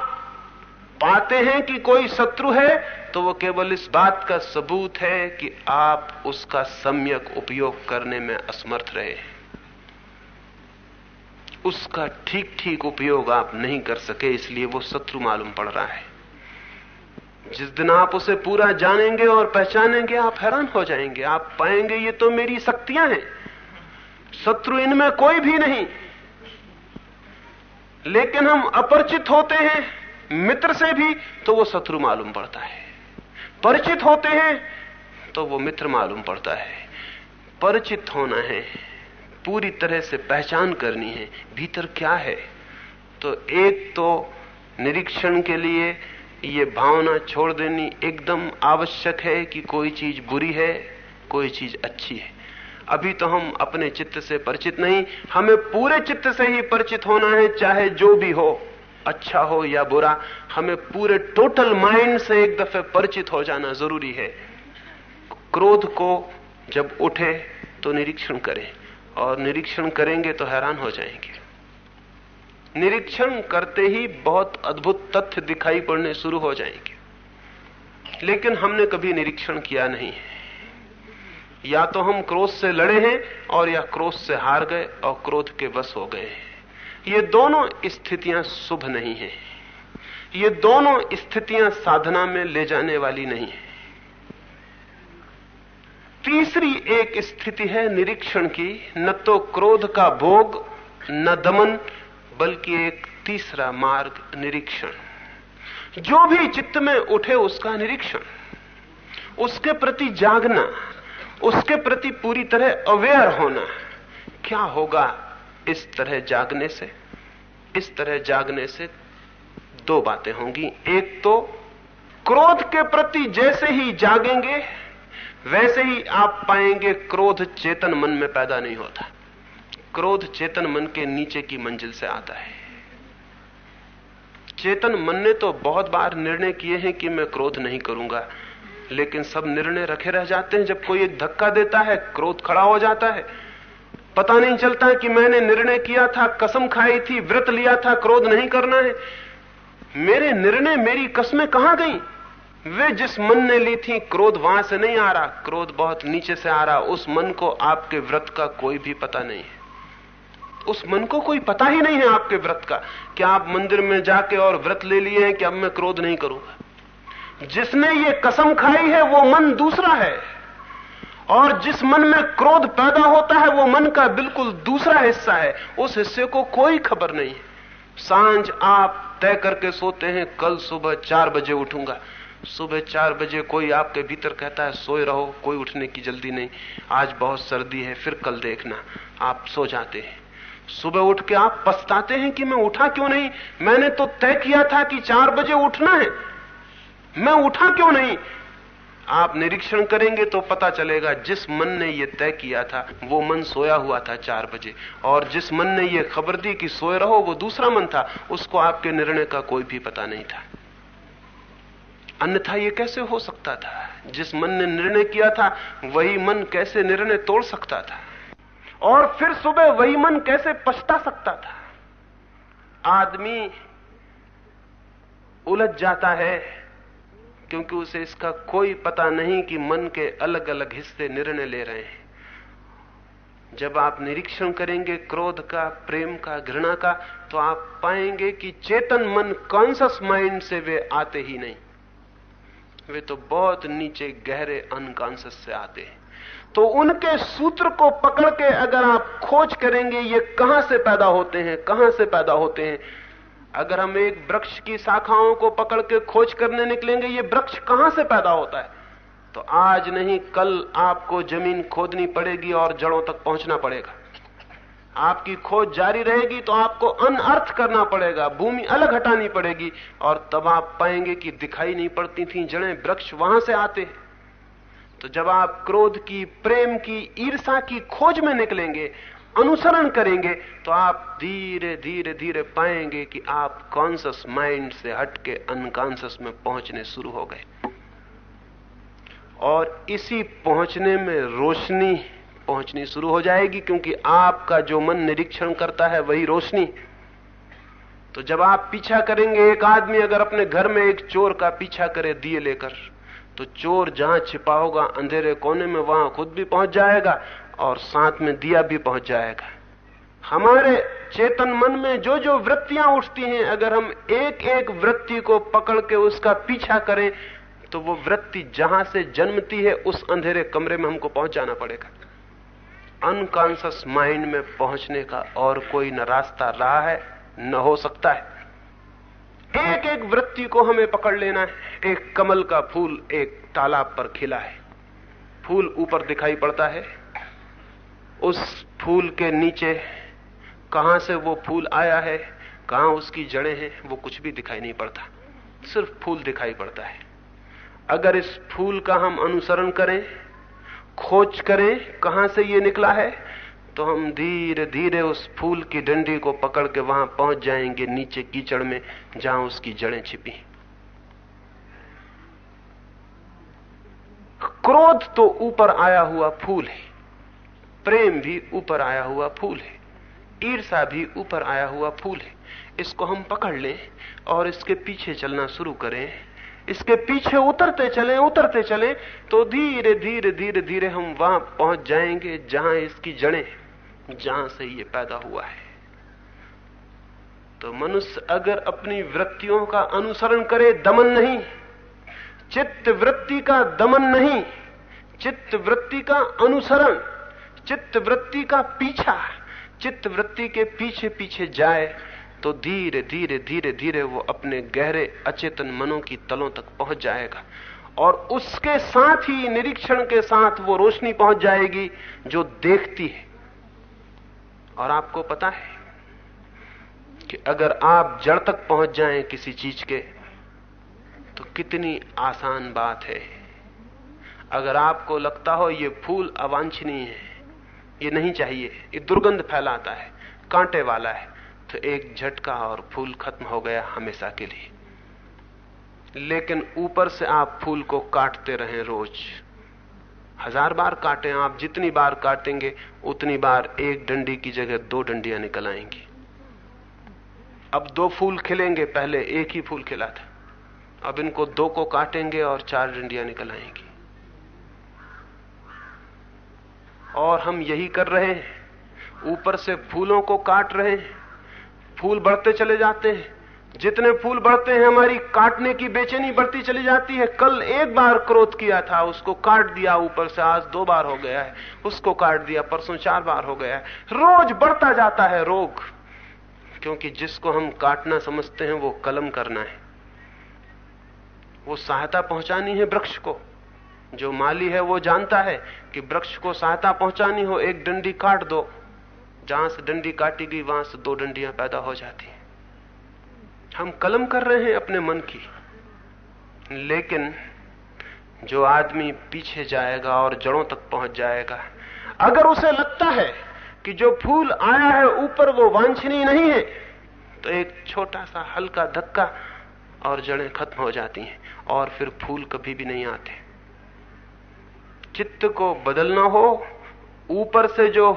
पाते हैं कि कोई शत्रु है तो वो केवल इस बात का सबूत है कि आप उसका सम्यक उपयोग करने में असमर्थ रहे उसका ठीक ठीक उपयोग आप नहीं कर सके, इसलिए वो शत्रु मालूम पड़ रहा है। जिस दिन आप उसे पूरा जानेंगे और पहचानेंगे, आप हैरान हो जाएँगे। आप पाएँगे, ये तो मेरी शक्तियाँ हैं। शत्रु इनमें कोई भी नहीं। लेकिन हम अपरिचित होते हैं, मित्र से भी तो वो शत्रु मालूम पड़ता है। परिचित होते हैं तो वो मित्र मालूम पड़ता है। परिचित होना है, पूरी तरह से पहचान करनी है, भीतर क्या है। तो एक तो निरीक्षण के लिए ये भावना छोड़ देनी एकदम आवश्यक है कि कोई चीज़ बुरी है, कोई चीज़ अच्छी है। अभी तो हम अपने चित्त से परिचित नहीं, हमें पूरे चित्त से ही परिचित होना है, चाहे जो भी हो अच्छा हो या बुरा, हमें पूरे टोटल माइंड से एक दफे परिचित हो जाना ज़रूरी है। क्रोध को जब उठे तो निरीक्षण करें, और निरीक्षण करेंगे तो हैरान हो जाएँगे। निरीक्षण करते ही बहुत अद्भुत तथ्य दिखाई पड़ने शुरू हो जाएँगे। लेकिन हमने कभी निरीक्षण किया नहीं है। या तो हम क्रोध से लड़े हैं और या क्रोध से हार गए और क्रोध के वश हो गए हैं। ये दोनों स्थितियाँ शुभ नहीं है। ये दोनों स्थितियाँ साधना में ले जाने वाली नहीं है। तीसरी एक स्थिति है निरीक्षण की, न तो क्रोध का भोग, न दमन, बल्कि एक तीसरा मार्ग निरीक्षण। जो भी चित्त में उठे उसका निरीक्षण, उसके प्रति जागना उसके प्रति पूरी तरह अवेयर होना। क्या होगा इस तरह जागने से? इस तरह जागने से दो बातें होंगी। एक तो क्रोध के प्रति जैसे ही जागेंगे, वैसे ही आप पाएँगे क्रोध चेतन मन में पैदा नहीं होता। क्रोध चेतन मन के नीचे की मंजिल से आता है। चेतन मन ने तो बहुत बार निर्णय किए हैं कि मैं क्रोध नहीं करूँगा। लेकिन सब निर्णय रखे रह जाते हैं। जब कोई एक धक्का देता है, क्रोध खड़ा हो जाता है। पता नहीं चलता है कि मैंने निर्णय किया था, कसम खाई थी, व्रत लिया था, क्रोध नहीं करना है। मेरे निर्णय मेरी कसमें कहाँ गई? वे जिस मन ने ली थी, क्रोध वहाँ से नहीं आ रहा। क्रोध बहुत नीचे से आ रहा। उस मन को आपके व्रत का कोई भी पता नहीं है। उस मन को कोई पता ही नहीं है आपके व्रत का, कि आप मंदिर में जाके और व्रत ले लिए हैं कि अब मैं क्रोध नहीं करूँगा। जिसने ये कसम खाई है, वो मन दूसरा है। और जिस मन में क्रोध पैदा होता है, वो मन का बिल्कुल दूसरा हिस्सा है। उस हिस्से को कोई खबर नहीं है। साँझ आप तय करके सोते हैं, कल सुबह चार बजे उठूँगा। सुबह चार बजे कोई आपके भीतर कहता है, सोए रहो, कोई उठने की जल्दी नहीं। आज बहुत सर्दी है, फिर कल देखना। आप सो जाते हैं। सुबह उठ के आप पछताते हैं कि मैं उठा क्यों नहीं? मैंने तो तय किया था कि चार बजे उठना है। मैं उठा क्यों नहीं? आप निरीक्षण करेंगे तो पता चलेगा जिस मन ने यह तय किया था, वो मन सोया हुआ था चार बजे। और जिस मन ने यह खबर दी कि सोए रहो, वो दूसरा मन था, उसको आपके निर्णय का कोई भी पता नहीं था। अन्यथा ये कैसे हो सकता था? जिस मन ने निर्णय किया था, वही मन कैसे निर्णय तोड़ सकता था? और फिर सुबह वही मन कैसे पछता सकता था? आदमी उलझ जाता है क्योंकि उसे इसका कोई पता नहीं कि मन के अलग अलग हिस्से निर्णय ले रहे हैं। जब आप निरीक्षण करेंगे क्रोध का, प्रेम का, घृणा का तो आप पाएँगे कि चेतन मन कॉन्सियस माइंड से वे आते ही नहीं। वे तो बहुत नीचे गहरे अनकॉन्सियस से आते हैं। तो उनके सूत्र को पकड़ के अगर आप खोज करेंगे, ये कहाँ से पैदा होते हैं, कहाँ से पैदा होते हैं अगर हम एक वृक्ष की शाखाओं को पकड़ के खोज करने निकलेंगे, ये वृक्ष कहाँ से पैदा होता है? तो आज नहीं, कल आपको ज़मीन खोदनी पड़ेगी और जड़ों तक पहुँचना पड़ेगा। आपकी खोज जारी रहेगी तो आपको अनअर्थ करना पड़ेगा, भूमि अलग हटानी पड़ेगी और तब आप पाएँगे कि दिखाई नहीं पड़ती थी जड़ें, वृक्ष वहाँ से आते हैं। तो जब आप क्रोध की, प्रेम की ईर्षा की खोज में निकलेंगे अनुसरण करेंगे तो आप धीरे धीरे धीरे पाएँगे कि आप कॉन्सियस माइंड से हटके अनकॉन्सियस में पहुँचने शुरू हो गए। और इसी पहुँचने में रोशनी पहुंचनी शुरू हो जाएगी, क्योंकि आपका जो मन निरीक्षण करता है वही रोशनी। तो जब आप पीछा करेंगे, एक आदमी अगर अपने घर में एक चोर का पीछा करे दिए लेकर तो चोर जहाँ छिपा होगा, अंधेरे कोने में वहाँ खुद भी पहुँच जाएगा। और साथ में दिया भी पहुँच जाएगा। हमारे चेतन मन में जो जो वृत्तियाँ उठती हैं, अगर हम एक एक वृत्ति को पकड़ के उसका पीछा करें तो वो वृत्ति जहाँ से जन्मती है, उस अंधेरे कमरे में हमको पहुंचाना पड़ेगा। अनकॉन्सियस माइंड में पहुँचने का और कोई न रास्ता रहा है, न हो सकता है। एक एक वृत्ति को हमें पकड़ लेना है। एक कमल का फूल एक तालाब पर खिला है। फूल ऊपर दिखाई पड़ता है। उस फूल के नीचे कहाँ से वो फूल आया है, कहाँ उसकी जड़ें हैं, वो कुछ भी दिखाई नहीं पड़ता। सिर्फ़ फूल दिखाई पड़ता है। अगर इस फूल का हम अनुसरण करें, खोज करें, कहाँ से ये निकला है तो हम धीरे धीरे उस फूल की डंडी को पकड़ के वहाँ पहुँच जाएँगे नीचे कीचड़ में, जहाँ उसकी जड़ें छिपी क्रोध तो ऊपर आया हुआ फूल है। प्रेम भी ऊपर आया हुआ फूल है। ईर्षा भी ऊपर आया हुआ फूल है। इसको हम पकड़ लें और इसके पीछे चलना शुरू करें। इसके पीछे उतरते चले उतरते चले तो धीरे धीरे धीरे धीरे हम वहाँ पहुँच जाएँगे जहाँ इसकी जड़ें जहाँ से ये पैदा हुआ है। तो मनुष्य अगर अपनी वृत्तियों का अनुसरण करे, दमन नहीं। चित्त वृत्ति का दमन नहीं। चित्त वृत्ति का अनुसरण चित्त वृत्ति का पीछा चित्त वृत्ति के पीछे पीछे जाए तो धीरे धीरे धीरे धीरे वो अपने गहरे, अचेतन मनों की तलों तक पहुँच जाएगा। और उसके साथ ही, निरीक्षण के साथ वो रोशनी पहुँच जाएगी जो देखती है। और आपको पता है कि अगर आप जड़ तक पहुँच जाएँ किसी चीज़ के तो कितनी आसान बात है। अगर आपको लगता हो ये फूल अवांछनीय है ये नहीं चाहिए। ये दुर्गंध फैलाता है, कांटे वाला है। तो एक झटका और फूल खत्म हो गया हमेशा के लिए। लेकिन ऊपर से आप फूल को काटते रहें रोज। हज़ार बार काटे, आप जितनी बार काटेंगे, उतनी बार एक डंडी की जगह दो डंडियाँ निकल आएँगी। अब दो फूल खिलेंगे, पहले एक ही फूल खिला था। अब इनको दो को काटेंगे और चार डंडियाँ निकल आएँगी। और हम यही कर रहे हैं। ऊपर से फूलों को काट रहे हैं। फूल बढ़ते चले जाते हैं। जितने फूल बढ़ते हैं, हमारी काटने की बेचैनी बढ़ती चली जाती है। कल एक बार क्रोध किया था, उसको काट दिया ऊपर से, आज दो बार हो गया है। उसको काट दिया, परसों चार बार हो गया है। रोज बढ़ता जाता है रोग। क्योंकि जिसको हम काटना समझते हैं, वो कलम करना है। वो सहायता पहुंचानी है वृक्ष को। जो माली है वो जानता है कि वृक्ष को सहायता पहुंचानी हो, एक डंडी काट दो। जहाँ से डंडी काटी गई, वहाँ से दो डंडियाँ पैदा हो जाती हैं। हम कलम कर रहे हैं अपने मन की। लेकिन जो आदमी पीछे जाएगा और जड़ों तक पहुँच जाएगा, अगर उसे लगता है कि जो फूल आया है ऊपर वो वांछनीय नहीं है तो एक छोटा सा हल्का धक्का और जड़ें खत्म हो जाती हैं और फिर फूल कभी भी नहीं आते। चित्त को बदलना हो, ऊपर से जो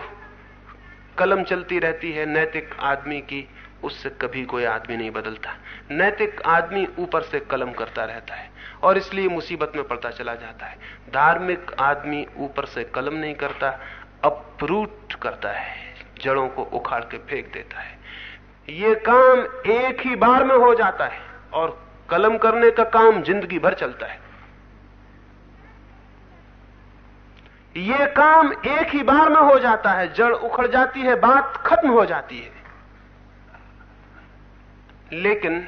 कलम चलती रहती है नैतिक आदमी की, उससे कभी कोई आदमी नहीं बदलता। नैतिक आदमी ऊपर से कलम करता रहता है और इसलिए मुसीबत में पड़ता चला जाता है। धार्मिक आदमी ऊपर से कलम नहीं करता, अप्रूट करता है, जड़ों को उखाड़ के फेंक देता है। ये काम एक ही बार में हो जाता है और कलम करने का काम ज़िंदगी भर चलता है। ये काम एक ही बार में हो जाता है। जड़ उखड़ जाती है, बात खत्म हो जाती है। लेकिन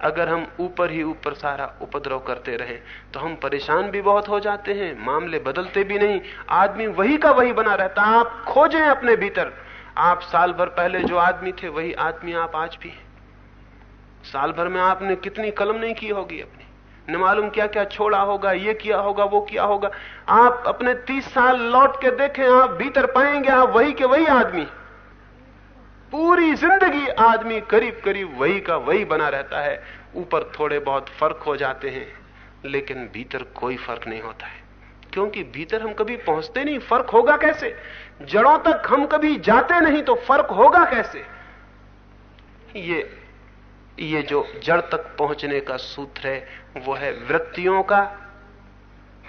अगर हम ऊपर ही ऊपर सारा उपद्रव करते रहे तो हम परेशान भी बहुत हो जाते हैं, मामले बदलते भी नहीं, आदमी वही का वही बना रहता आप खोजें अपने भीतर। आप साल भर पहले जो आदमी थे, वही आदमी आप आज भी हैं। साल भर में आपने कितनी कलम नहीं की होगी अपनी। न मालूम क्या क्या छोड़ा होगा, ये किया होगा, वो किया होगा। आप अपने तीस साल लौट के देखें, आप भीतर पाएँगे, आप वही के वही आदमी। पूरी ज़िंदगी आदमी करीब करीब वही का वही बना रहता है। ऊपर थोड़े बहुत फ़र्क हो जाते हैं, लेकिन भीतर कोई फ़र्क नहीं होता है। क्योंकि भीतर हम कभी पहुँचते नहीं, फ़र्क होगा कैसे? जड़ों तक हम कभी जाते नहीं तो फ़र्क होगा कैसे? ये ये जो जड़ तक पहुँचने का सूत्र है, वो है वृत्तियों का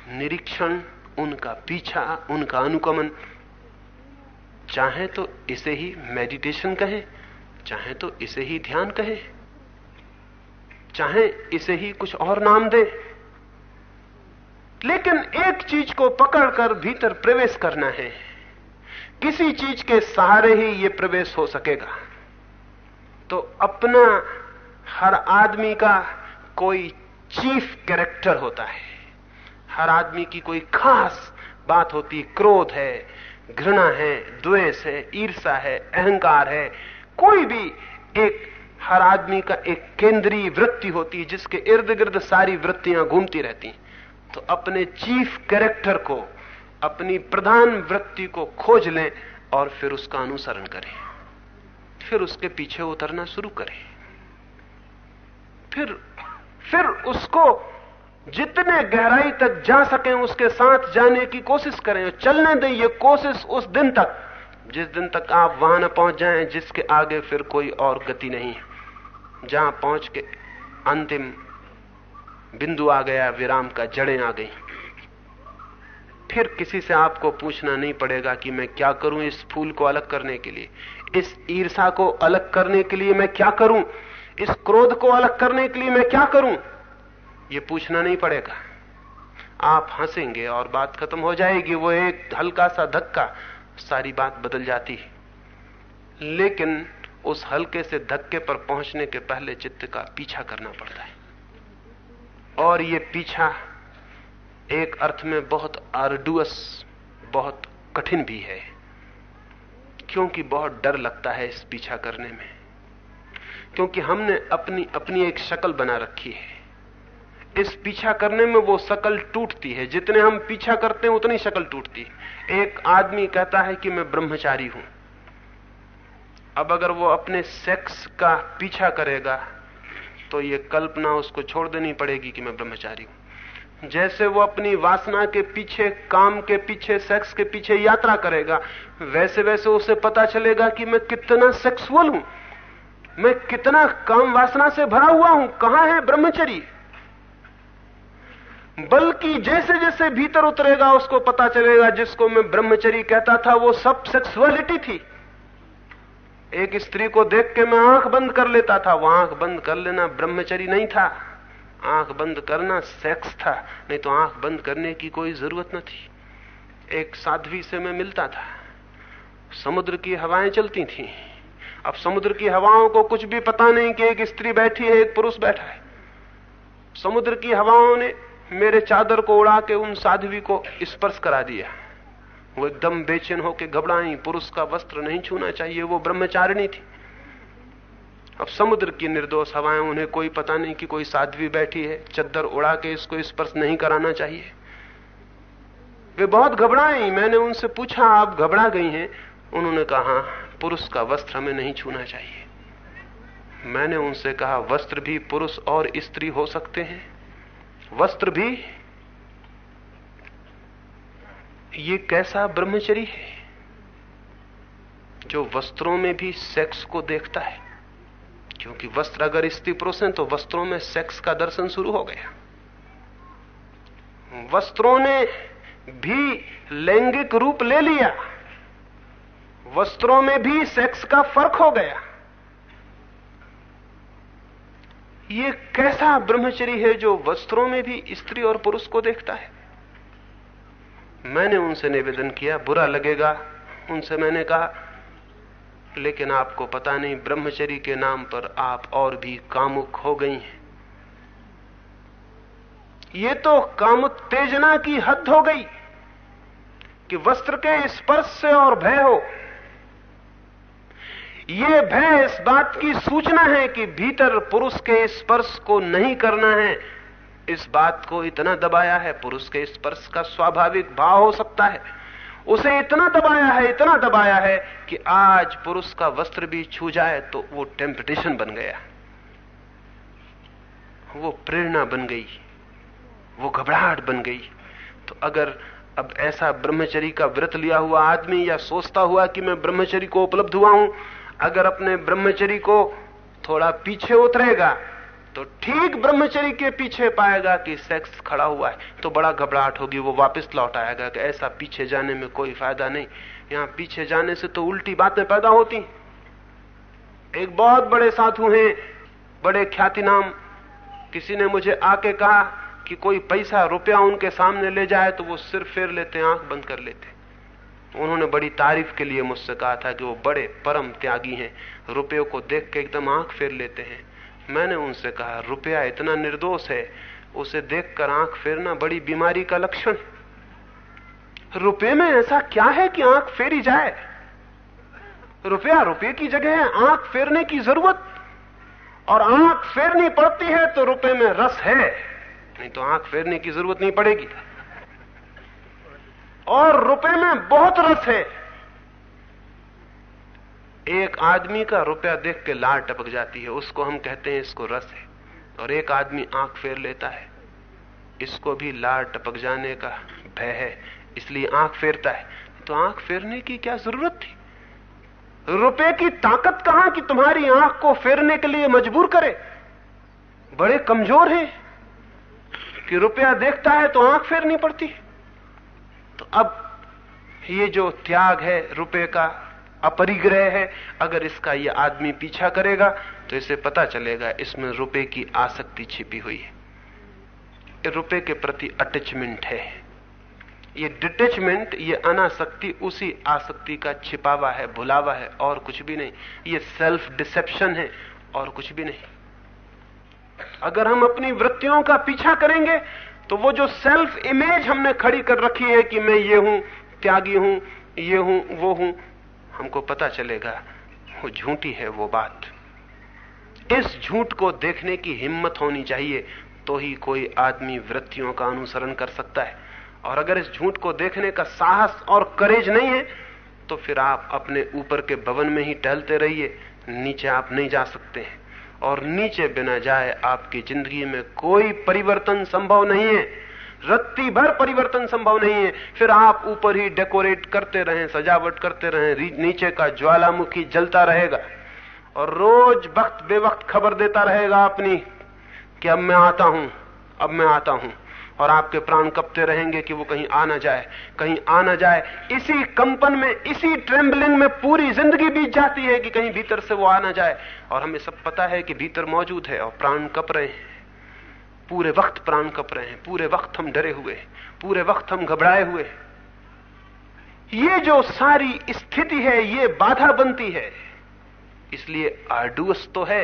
निरीक्षण, उनका पीछा, उनका अनुगमन। चाहे तो इसे ही मेडिटेशन कहें, चाहे तो इसे ही ध्यान कहें, चाहे इसे ही कुछ और नाम दे। लेकिन एक चीज़ को पकड़कर भीतर प्रवेश करना है। किसी चीज़ के सहारे ही यह प्रवेश हो सकेगा। तो अपना हर आदमी का कोई चीफ कैरेक्टर होता है। हर आदमी की कोई खास बात होती क्रोध है, घृणा है, द्वेष है ईर्षा है, अहंकार है। कोई भी एक, हर आदमी का एक केंद्रीय वृत्ति होती है, जिसके इर्द गिर्द सारी वृत्तियाँ घूमती रहती तो अपने चीफ कैरेक्टर को, अपनी प्रधान वृत्ति को खोज लें और फिर उसका अनुसरण करें। फिर उसके पीछे उतरना शुरू करें। फिर फिर उसको जितने गहराई तक जा सकें, उसके साथ जाने की कोशिश करें चलने दें ये कोशिश उस दिन तक, जिस दिन तक आप वहाँ न पहुँच जाएँ, जिसके आगे फिर कोई और गति नहीं है। जहाँ पहुँच के अंतिम बिंदु आ गया, विराम का जड़ें आ गई। फिर किसी से आपको पूछना नहीं पड़ेगा कि मैं क्या करूँ इस फूल को अलग करने के लिए। इस ईर्षा को अलग करने के लिए मैं क्या करूँ? इस क्रोध को अलग करने के लिए मैं क्या करूँ? यह पूछना नहीं पड़ेगा। आप हंसेंगे और बात खत्म हो जाएगी। वो एक हल्का सा धक्का, सारी बात बदल जाती है। लेकिन उस हल्के से धक्के पर पहुँचने के पहले चित्त का पीछा करना पड़ता है। और ये पीछा एक अर्थ में बहुत आर्डुअस बहुत कठिन भी है। क्योंकि बहुत डर लगता है इस पीछा करने में। क्योंकि हमने अपनी अपनी एक शक्ल बना रखी है। इस पीछा करने में वो शकल टूटती है। जितने हम पीछा करते हैं, उतनी शक्ल टूटती है। एक आदमी कहता है कि मैं ब्रह्मचारी हूँ। अब अगर वो अपने सेक्स का पीछा करेगा तो ये कल्पना उसको छोड़ देनी पड़ेगी कि मैं ब्रह्मचारी हूँ। जैसे वो अपनी वासना के पीछे, काम के पीछे, सेक्स के पीछे यात्रा करेगा वैसे वैसे उसे पता चलेगा कि मैं कितना सेक्सुअल हूँ। मैं कितना काम वासना से भरा हुआ हूँ, कहाँ है ब्रह्मचरी बल्कि जैसे जैसे भीतर उतरेगा, उसको पता चलेगा, जिसको मैं ब्रह्मचरी कहता था, वो सब सेक्सुअलिटी थी। एक स्त्री को देख के मैं आँख बंद कर लेता था, वो आँख बंद कर लेना ब्रह्मचरी नहीं था। आँख बंद करना सेक्स था, नहीं तो आँख बंद करने की कोई ज़रूरत न थी। एक साध्वी से मैं मिलता था, समुद्र की हवाएँ चलती थी। अब समुद्र की हवाओं को कुछ भी पता नहीं कि एक स्त्री बैठी है, एक पुरुष बैठा है। समुद्र की हवाओं ने मेरे चादर को उड़ा के उन साध्वी को स्पर्श करा दिया। वो एकदम बेचैन होकर घबराई, पुरुष का वस्त्र नहीं छूना चाहिए, वो ब्रह्मचारिणी थी। अब समुद्र की निर्दोष हवाएँ, उन्हें कोई पता नहीं कि कोई साध्वी बैठी है, चद्दर उड़ा के इसको स्पर्श नहीं कराना चाहिए। वे बहुत घबराई, मैंने उनसे पूछा, आप घबरा गई हैं? उन्होंने कहा पुरुष का वस्त्र हमें नहीं छूना चाहिए। मैंने उनसे कहा, वस्त्र भी पुरुष और स्त्री हो सकते हैं। वस्त्र भी? ये कैसा ब्रह्मचरी है? जो वस्त्रों में भी सेक्स को देखता है। क्योंकि वस्त्र अगर स्त्री पुरुष हैं तो वस्त्रों में सेक्स का दर्शन शुरू हो गया। वस्त्रों ने भी लैंगिक रूप ले लिया। वस्त्रों में भी सेक्स का फ़र्क हो गया। ये कैसा ब्रह्मचरी है जो वस्त्रों में भी स्त्री और पुरुष को देखता है? मैंने उनसे निवेदन किया, बुरा लगेगा। उनसे मैंने कहा, लेकिन आपको पता नहीं ब्रह्मचरी के नाम पर आप और भी कामुक हो गई हैं। ये तो कामुत्तेजना की हद हो गई कि वस्त्र के स्पर्श से और भय हो। ये भय इस बात की सूचना है कि भीतर पुरुष के स्पर्श को नहीं करना है। इस बात को इतना दबाया है, पुरुष के स्पर्श का स्वाभाविक भाव हो सकता है। उसे इतना दबाया है, इतना दबाया है कि आज पुरुष का वस्त्र भी छू जाए तो वो टेम्पटेशन बन गया। वो प्रेरणा बन गई, वो घबराहट बन गई। तो अगर अब ऐसा ब्रह्मचरी का व्रत लिया हुआ आदमी या सोचता हुआ कि मैं ब्रह्मचरी को उपलब्ध हुआ हूँ अगर अपने ब्रह्मचरी को थोड़ा पीछे उतरेगा तो ठीक ब्रह्मचरी के पीछे पाएगा कि सेक्स खड़ा हुआ है। तो बड़ा घबराहट होगी, वो वापस लौट आएगा कि ऐसा पीछे जाने में कोई फ़ायदा नहीं। यहाँ पीछे जाने से तो उल्टी बातें पैदा होती एक बहुत बड़े साधु हैं, बड़े ख्याति नाम। किसी ने मुझे आके कहा कि कोई पैसा, रुपया उनके सामने ले जाए तो वो सिर फेर लेते आँख बंद कर लेते उन्होंने बड़ी तारीफ़ के लिए मुझसे कहा था कि वो बड़े परम त्यागी हैं। रुपयों को देख के एकदम आँख फेर लेते हैं। मैंने उनसे कहा, रुपया इतना निर्दोष है, उसे देखकर आँख फेरना बड़ी बीमारी का लक्षण रुपये में ऐसा क्या है कि आँख फेरी जाए? रुपया रुपये की जगह है, आँख फेरने की ज़रूरत। और आँख फेरनी पड़ती है तो रुपये में रस है। नहीं तो आँख फेरने की ज़रूरत नहीं पड़ेगी। और रुपए में बहुत रस है। एक आदमी का रुपया देख के लार टपक जाती है। उसको हम कहते हैं इसको रस है। और एक आदमी आँख फेर लेता है। इसको भी लार टपक जाने का भय है। इसलिए आँख फेरता है। तो आँख फेरने की क्या ज़रूरत थी? रुपए की ताकत कहाँ कि तुम्हारी आँख को फेरने के लिए मजबूर करे? बड़े कमज़ोर हैं कि रुपया देखता है तो आँख फेरनी पड़ती है। तो अब ये जो त्याग है रुपए का, अपरिग्रह है, अगर इसका ये आदमी पीछा करेगा तो इसे पता चलेगा इसमें रुपए की आसक्ति छिपी हुई है। रुपए के प्रति अटैचमेंट है। ये डिटेचमेंट ये अनासक्ति, उसी आसक्ति का छिपावा है, भुलावा है, और कुछ भी नहीं। ये सेल्फ डिसेप्शन है, और कुछ भी नहीं। अगर हम अपनी वृत्तियों का पीछा करेंगे तो वो जो सेल्फ इमेज हमने खड़ी कर रखी है कि मैं ये हूँ, त्यागी हूँ, ये हूँ, वो हूँ, हमको पता चलेगा, वो झूठी है वो बात। इस झूठ को देखने की हिम्मत होनी चाहिए तो ही कोई आदमी वृत्तियों का अनुसरण कर सकता है। और अगर इस झूठ को देखने का साहस और करेज नहीं है तो फिर आप अपने ऊपर के भवन में ही टहलते रहिए, नीचे आप नहीं जा सकते हैं। और नीचे बिना जाए आपकी ज़िंदगी में कोई परिवर्तन संभव नहीं है। रत्ती भर परिवर्तन संभव नहीं है। फिर आप ऊपर ही डेकोरेट करते रहें, सजावट करते रहें नीचे का ज्वालामुखी जलता रहेगा। और रोज वक्त बेवक्त खबर देता रहेगा अपनी कि अब मैं आता हूँ, अब मैं आता हूँ। और आपके प्राण कपते रहेंगे कि वो कहीं आ ना जाए, कहीं आ ना जाए। इसी कंपन में, इसी ट्रेम्बलिंग में पूरी ज़िंदगी बीत जाती है कि कहीं भीतर से वो आ ना जाए। और हमें सब पता है कि भीतर मौजूद है और प्राण कप रहे हैं। पूरे वक्त प्राण कप रहे हैं। पूरे वक्त हम डरे हुए पूरे वक्त हम घबराए हुए ये जो सारी स्थिति है, ये बाधा बनती है। इसलिए आर्डुअस तो है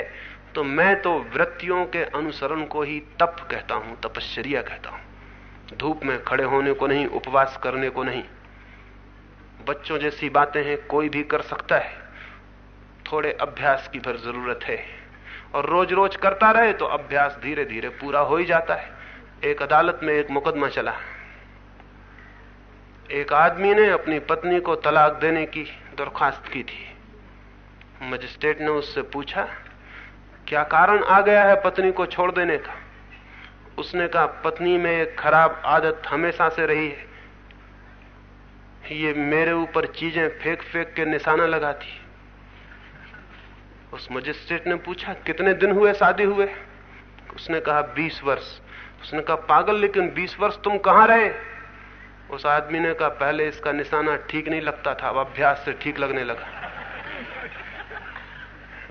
तो मैं तो वृत्तियों के अनुसरण को ही तप कहता हूँ, तपश्चर्या कहता हूँ। धूप में खड़े होने को नहीं, उपवास करने को नहीं। बच्चों जैसी बातें हैं, कोई भी कर सकता है। थोड़े अभ्यास की भर ज़रूरत है। और रोज रोज करता रहे तो अभ्यास धीरे धीरे पूरा हो ही जाता है। एक अदालत में एक मुकदमा चला। एक आदमी ने अपनी पत्नी को तलाक देने की दरखास्त की थी। मजिस्ट्रेट ने उससे पूछा क्या कारण आ गया है पत्नी को छोड़ देने का? उसने कहा, पत्नी, में एक खराब आदत हमेशा से रही है। ये मेरे ऊपर चीज़ें फेंक फेंक के निशाना लगाती उस मजिस्ट्रेट ने पूछा, कितने दिन हुए शादी हुए? उसने कहा, बीस वर्ष। उसने कहा, पागल, लेकिन बीस वर्ष तुम कहाँ रहे? उस आदमी ने कहा, पहले इसका निशाना ठीक नहीं लगता था, अब अभ्यास से ठीक लगने लगा।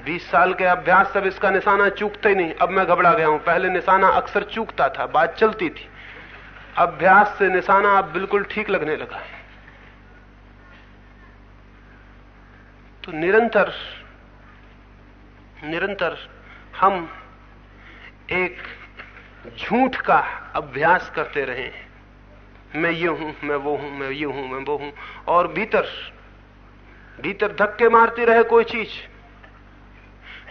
बीस साल के अभ्यास सब इसका निशाना चूकते ही नहीं। अब मैं घबरा गया हूँ। पहले निशाना अक्सर चूकता था बात चलती थी। अभ्यास से निशाना अब बिल्कुल ठीक लगने लगा है। तो निरंतर निरंतर हम एक झूठ का अभ्यास करते रहे मैं ये हूँ, मैं वो हूँ, मैं ये हूँ, मैं वो हूँ। और भीतर भीतर धक्के मारती रहे कोई चीज़।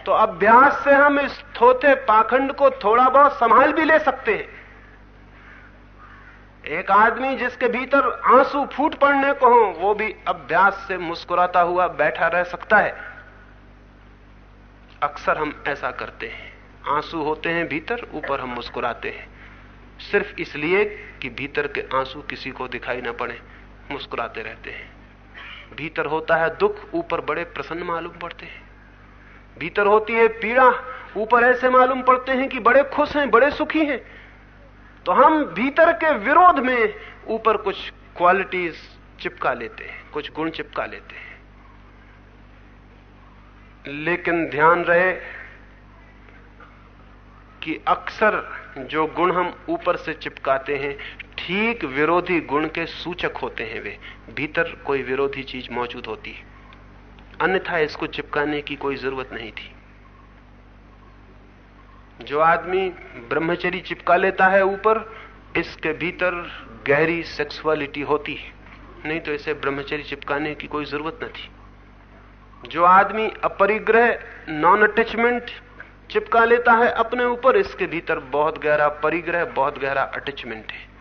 तो अभ्यास से हम इस थोथे पाखंड को थोड़ा बहुत संभाल भी ले सकते हैं। एक आदमी जिसके भीतर आँसू फूट पड़ने को हो, वो भी अभ्यास से मुस्कुराता हुआ बैठा रह सकता है। अक्सर हम ऐसा करते हैं। आँसू होते हैं भीतर, ऊपर हम मुस्कुराते हैं। सिर्फ़ इसलिए कि भीतर के आँसू किसी को दिखाई ना पड़े, मुस्कुराते रहते हैं। भीतर होता है दुख, ऊपर बड़े प्रसन्न मालूम पड़ते हैं। भीतर होती है पीड़ा, ऊपर ऐसे मालूम पड़ते हैं कि बड़े खुश हैं, बड़े सुखी हैं। तो हम भीतर के विरोध में ऊपर कुछ क्वालिटीज चिपका लेते हैं, कुछ गुण चिपका लेते हैं। लेकिन ध्यान रहे कि अक्सर जो गुण हम ऊपर से चिपकाते हैं, ठीक विरोधी गुण के सूचक होते हैं वे। भीतर कोई विरोधी चीज़ मौजूद होती है। अन्यथा इसको चिपकाने की कोई ज़रूरत नहीं थी। जो आदमी ब्रह्मचरी चिपका लेता है ऊपर, इसके भीतर गहरी सेक्सुअलिटी होती है। नहीं तो इसे ब्रह्मचरी चिपकाने की कोई ज़रूरत न थी। जो आदमी अपरिग्रह नॉन अटैचमेंट चिपका लेता है अपने ऊपर, इसके भीतर बहुत गहरा परिग्रह, बहुत गहरा अटैचमेंट है।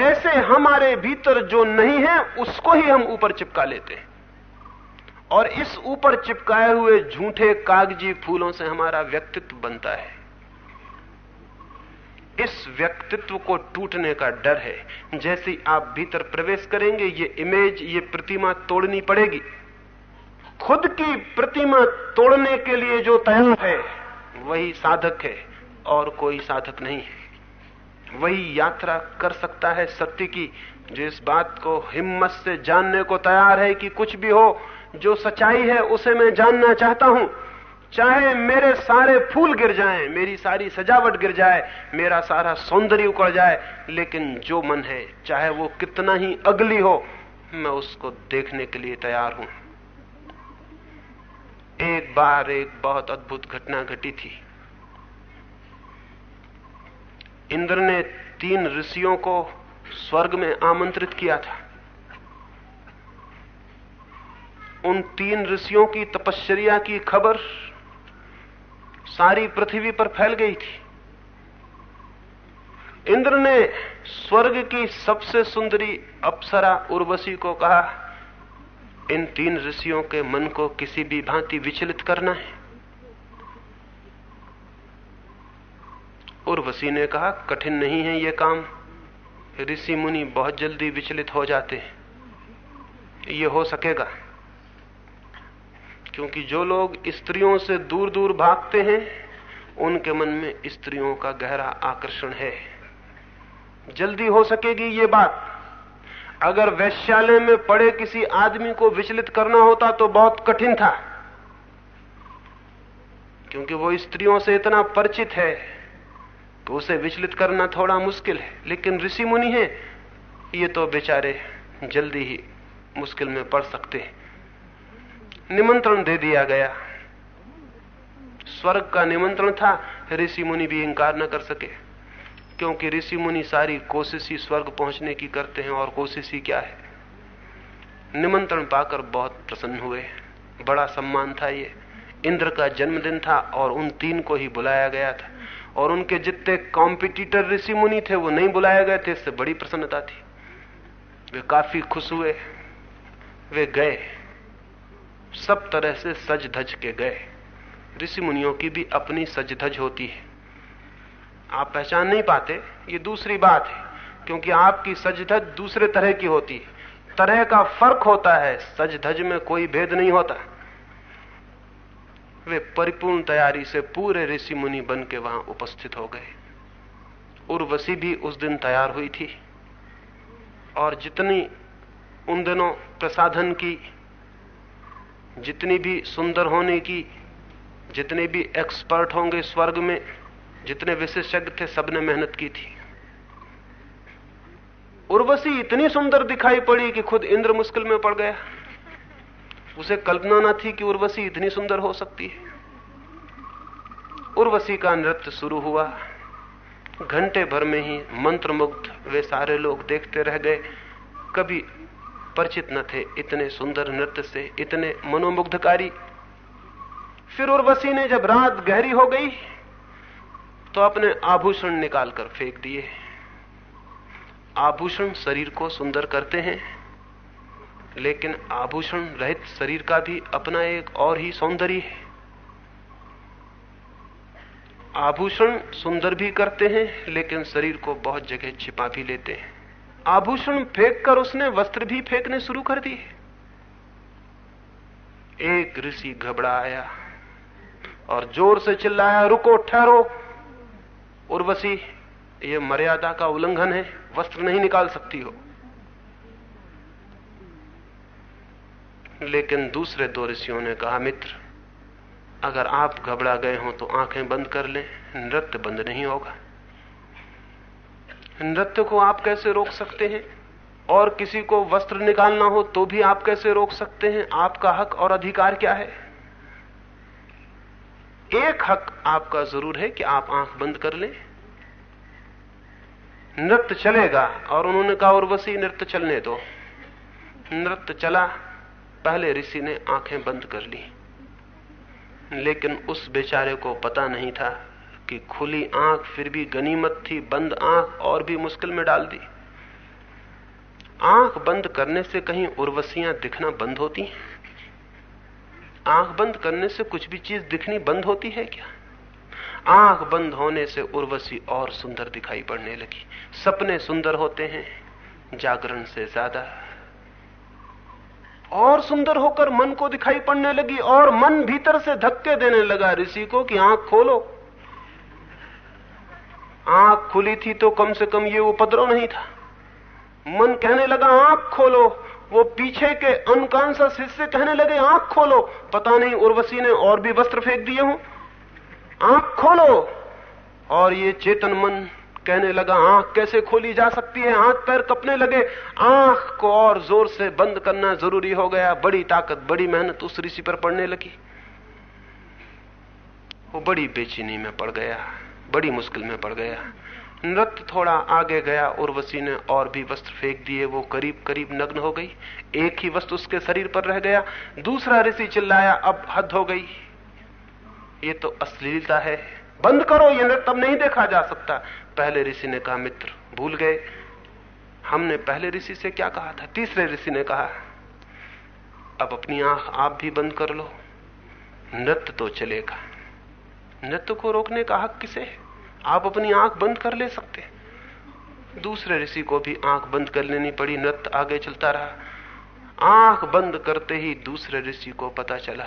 ऐसे हमारे भीतर जो नहीं है, उसको ही हम ऊपर चिपका लेते हैं। और इस ऊपर चिपकाए हुए झूठे कागज़ी फूलों से हमारा व्यक्तित्व बनता है। इस व्यक्तित्व को टूटने का डर है। जैसे आप भीतर प्रवेश करेंगे, ये इमेज ये प्रतिमा तोड़नी पड़ेगी। खुद की प्रतिमा तोड़ने के लिए जो तैयार है, वही साधक है और कोई साधक नहीं है। वही यात्रा कर सकता है सत्य की, जो इस बात को हिम्मत से जानने को तैयार है कि कुछ भी हो जो सच्चाई है उसे मैं जानना चाहता हूँ। चाहे मेरे सारे फूल गिर जाएँ, मेरी सारी सजावट गिर जाए मेरा सारा सौंदर्य उकड़ जाए लेकिन जो मन है चाहे वो कितना ही अगली हो मैं उसको देखने के लिए तैयार हूँ। एक बार एक बहुत अद्भुत घटना घटी थी। इंद्र ने तीन ऋषियों को स्वर्ग में आमंत्रित किया था। उन तीन ऋषियों की तपश्चर्या की खबर सारी पृथ्वी पर फैल गई थी। इंद्र ने स्वर्ग की सबसे सुंदरी अप्सरा उर्वशी को कहा, इन तीन ऋषियों के मन को किसी भी भांति विचलित करना है। उर्वशी ने कहा, कठिन नहीं है यह काम। ऋषि मुनि बहुत जल्दी विचलित हो जाते हैं। ये हो सकेगा। क्योंकि जो लोग स्त्रियों से दूर दूर भागते हैं, उनके मन में स्त्रियों का गहरा आकर्षण है। जल्दी हो सकेगी ये बात। अगर वैश्यालय में पड़े किसी आदमी को विचलित करना होता तो बहुत कठिन था। क्योंकि वो स्त्रियों से इतना परिचित है कि उसे विचलित करना थोड़ा मुश्किल है। लेकिन ऋषि मुनि है, ये तो बेचारे जल्दी ही मुश्किल में पड़ सकते हैं। निमंत्रण दे दिया गया। स्वर्ग का निमंत्रण था, ऋषि मुनि भी इंकार न कर सके। क्योंकि ऋषि मुनि सारी कोशिश ही स्वर्ग पहुँचने की करते हैं और कोशिश ही क्या है? निमंत्रण पाकर बहुत प्रसन्न हुए। बड़ा सम्मान था ये। इंद्र का जन्मदिन था और उन तीन को ही बुलाया गया था। और उनके जितने कॉम्पिटिटर ऋषि मुनि थे, वो नहीं बुलाए गए थे, इससे बड़ी प्रसन्नता थी। वे काफ़ी खुश हुए। वे गए। सब तरह से सज धज के गए। ऋषि मुनियों की भी अपनी सज धज होती है। आप पहचान नहीं पाते, ये दूसरी बात है, क्योंकि आपकी सज धज दूसरे तरह की होती है। तरह का फ़र्क होता है सज धज में कोई भेद नहीं होता। वे परिपूर्ण तैयारी से पूरे ऋषि मुनि बन के वहाँ उपस्थित हो गए। उर्वशी भी उस दिन तैयार हुई थी। और जितनी उन दिनों प्रसाधन की जितनी भी सुंदर होने की, जितने भी एक्सपर्ट होंगे स्वर्ग में, जितने विशेषज्ञ थे, सबने मेहनत की थी। उर्वशी इतनी सुंदर दिखाई पड़ी कि खुद इंद्र मुश्किल में पड़ गया। उसे कल्पना ना थी कि उर्वशी इतनी सुंदर हो सकती है। उर्वशी का नृत्य शुरू हुआ। घंटे भर में ही मंत्रमुग्ध वे सारे लोग देखते रह गए। कभी परिचित न थे, इतने सुंदर नृत्य से, इतने मनोमुग्धकारी। फिर उर्वशी ने जब रात गहरी हो गई तो अपने आभूषण निकालकर फेंक दिए। आभूषण शरीर को सुंदर करते हैं, लेकिन आभूषण रहित शरीर का भी अपना एक और ही सौंदर्य है। आभूषण सुंदर भी करते हैं, लेकिन शरीर को बहुत जगह छिपा भी लेते हैं। आभूषण फेंक कर उसने वस्त्र भी फेंकने शुरू कर दिए एक ऋषि घबरा आया और ज़ोर से चिल्लाया, रुको, ठहरो। उर्वशी, ये मर्यादा का उल्लंघन है, वस्त्र नहीं निकाल सकती हो। लेकिन दूसरे दो ऋषियों ने कहा, मित्र, अगर आप घबरा गए हो तो आँखें बंद कर लें, नृत्य बंद नहीं होगा। नृत्य को आप कैसे रोक सकते हैं? और किसी को वस्त्र निकालना हो तो भी आप कैसे रोक सकते हैं? आपका हक और अधिकार क्या है? एक हक आपका ज़रूर है कि आप आँख बंद कर लें। नृत्य चलेगा और उन्होंने कहा उर्वशी नृत्य चलने दो। नृत्य चला, पहले ऋषि ने आँखें बंद कर ली। लेकिन उस बेचारे को पता नहीं था कि खुली आँख फिर भी गनीमत थी, बंद आँख और भी मुश्किल में डाल दी। आँख बंद करने से कहीं उर्वशियाँ दिखना बंद होती हैं? आँख बंद करने से कुछ भी चीज़ दिखनी बंद होती है क्या? आँख बंद होने से उर्वशी और सुंदर दिखाई पड़ने लगी। सपने सुंदर होते हैं, जागरण से ज़्यादा। और सुंदर होकर मन को दिखाई पड़ने लगी और मन भीतर से धक्के देने लगा ऋषि को कि आँख खोलो। आँख खुली थी तो कम से कम ये उपद्रव नहीं था। मन कहने लगा, आँख खोलो। वो पीछे के अनकॉन्सियस हिस्से कहने लगे, आँख खोलो। पता नहीं उर्वशी ने और भी वस्त्र फेंक दिए हो। आँख खोलो। और ये चेतन मन कहने लगा, आँख कैसे खोली जा सकती है? हाथ पैर कपने लगे। आँख को और ज़ोर से बंद करना ज़रूरी हो गया। बड़ी ताकत, बड़ी मेहनत उस ऋषि पर पड़ने लगी। वो बड़ी बेचैनी में पड़ गया। बड़ी मुश्किल में पड़ गया। नृत्य थोड़ा आगे गया, उर्वशी ने और भी वस्त्र फेंक दिए, वो करीब करीब नग्न हो गई। एक ही वस्त्र उसके शरीर पर रह गया, दूसरा ऋषि चिल्लाया, अब हद हो गई। ये तो अश्लीलता है। बंद करो, ये नृत्य अब नहीं देखा जा सकता। पहले ऋषि ने कहा, मित्र, भूल गए। हमने पहले ऋषि से क्या कहा था? तीसरे ऋषि ने कहा, अब अपनी आँख आप भी बंद कर लो। नृत्य तो चलेगा। नृत्य को रोकने का हक किसे है? आप अपनी आँख बंद कर ले सकते दूसरे ऋषि को भी आँख बंद कर लेनी पड़ी, नृत्य आगे चलता रहा। आँख बंद करते ही दूसरे ऋषि को पता चला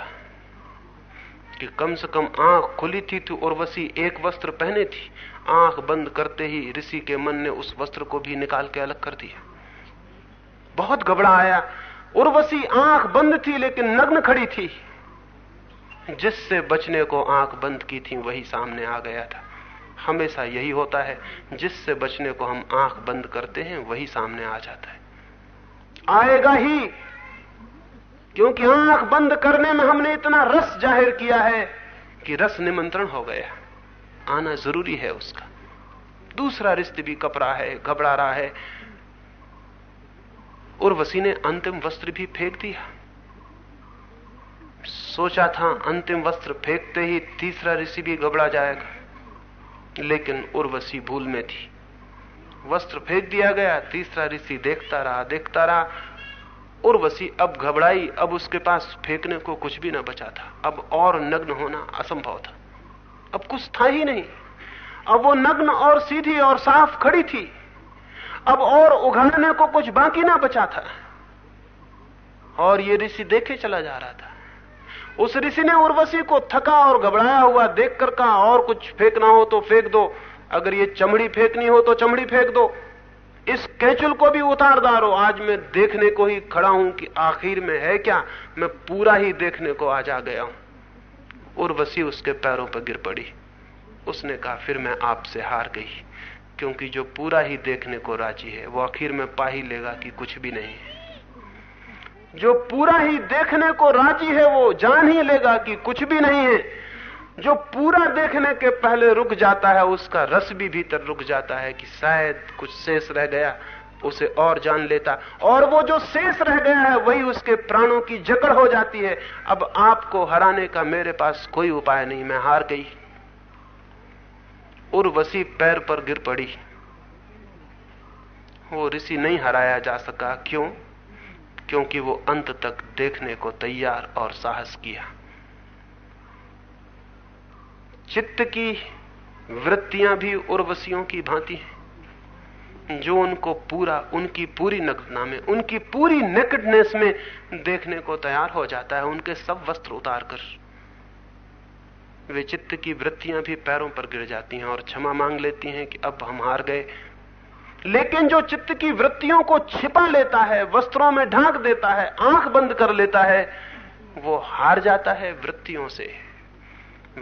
कि कम से कम आँख खुली थी तो उर्वशी एक वस्त्र पहने थी। आँख बंद करते ही ऋषि के मन ने उस वस्त्र को भी निकाल के अलग कर दिया। बहुत घबरा आया उर्वशी आँख बंद थी, लेकिन नग्न खड़ी थी। जिससे बचने को आँख बंद की थी, वही सामने आ गया था। हमेशा यही होता है, जिससे बचने को हम आँख बंद करते हैं, वही सामने आ जाता है। आएगा ही, क्योंकि आँख बंद करने में हमने इतना रस ज़ाहिर किया है कि रस निमंत्रण हो गया। आना ज़रूरी है उसका। दूसरा रिश्ते भी कपड़ा है, घबरा रहा है। उर्वशी ने अंतिम वस्त्र भी फेंक दिया। सोचा था अंतिम वस्त्र फेंकते ही तीसरा ऋषि भी घबरा जाएगा। लेकिन उर्वशी भूल में थी। वस्त्र फेंक दिया गया, तीसरा ऋषि देखता रहा देखता रहा। उर्वशी अब घबराई, अब उसके पास फेंकने को कुछ भी ना बचा था। अब और नग्न होना असंभव था। अब कुछ था ही नहीं। अब वो नग्न और सीधी और साफ़ खड़ी थी। अब और उघाड़ने को कुछ बाकी ना बचा था। और ये ऋषि देखे चला जा रहा था। उस ऋषि ने उर्वशी को थका और घबराया हुआ देखकर कहा, और कुछ फेंकना हो तो फेंक दो। अगर ये चमड़ी फेंकनी हो तो चमड़ी फेंक दो। इस कैचुल को भी उतार डालो आज मैं देखने को ही खड़ा हूँ कि आखिर में है क्या। मैं पूरा ही देखने को आज आ गया हूँ। उर्वशी उसके पैरों पर गिर पड़ी। उसने कहा, फिर मैं आपसे हार गई, क्योंकि जो पूरा ही देखने को राज़ी है, वो आखिर में पा ही लेगा कि कुछ भी नहीं। है जो पूरा ही देखने को राज़ी है, वो जान ही लेगा कि कुछ भी नहीं है। जो पूरा देखने के पहले रुक जाता है, उसका रस भी भीतर रुक जाता है कि शायद कुछ शेष रह गया, उसे और जान लेता। और वो जो शेष रह गया है, वही उसके प्राणों की जकड़ हो जाती है। अब आपको हराने का मेरे पास कोई उपाय नहीं, मैं हार गई। उर्वशी पैर पर गिर पड़ी। वो ऋषि नहीं हराया जा सका। क्यों? क्योंकि वो अंत तक देखने को तैयार और साहस किया। चित्त की वृत्तियाँ भी उर्वशियों की भांति हैं। जो उनको पूरा, उनकी पूरी नग्नता में, उनकी पूरी नेकडनेस में देखने को तैयार हो जाता है, उनके सब वस्त्र उतार कर। वे चित्त की वृत्तियाँ भी पैरों पर गिर जाती हैं और क्षमा मांग लेती हैं कि अब हम हार गए। लेकिन जो चित्त की वृत्तियों को छिपा लेता है, वस्त्रों में ढांक देता है, आँख बंद कर लेता है, वो हार जाता है वृत्तियों से।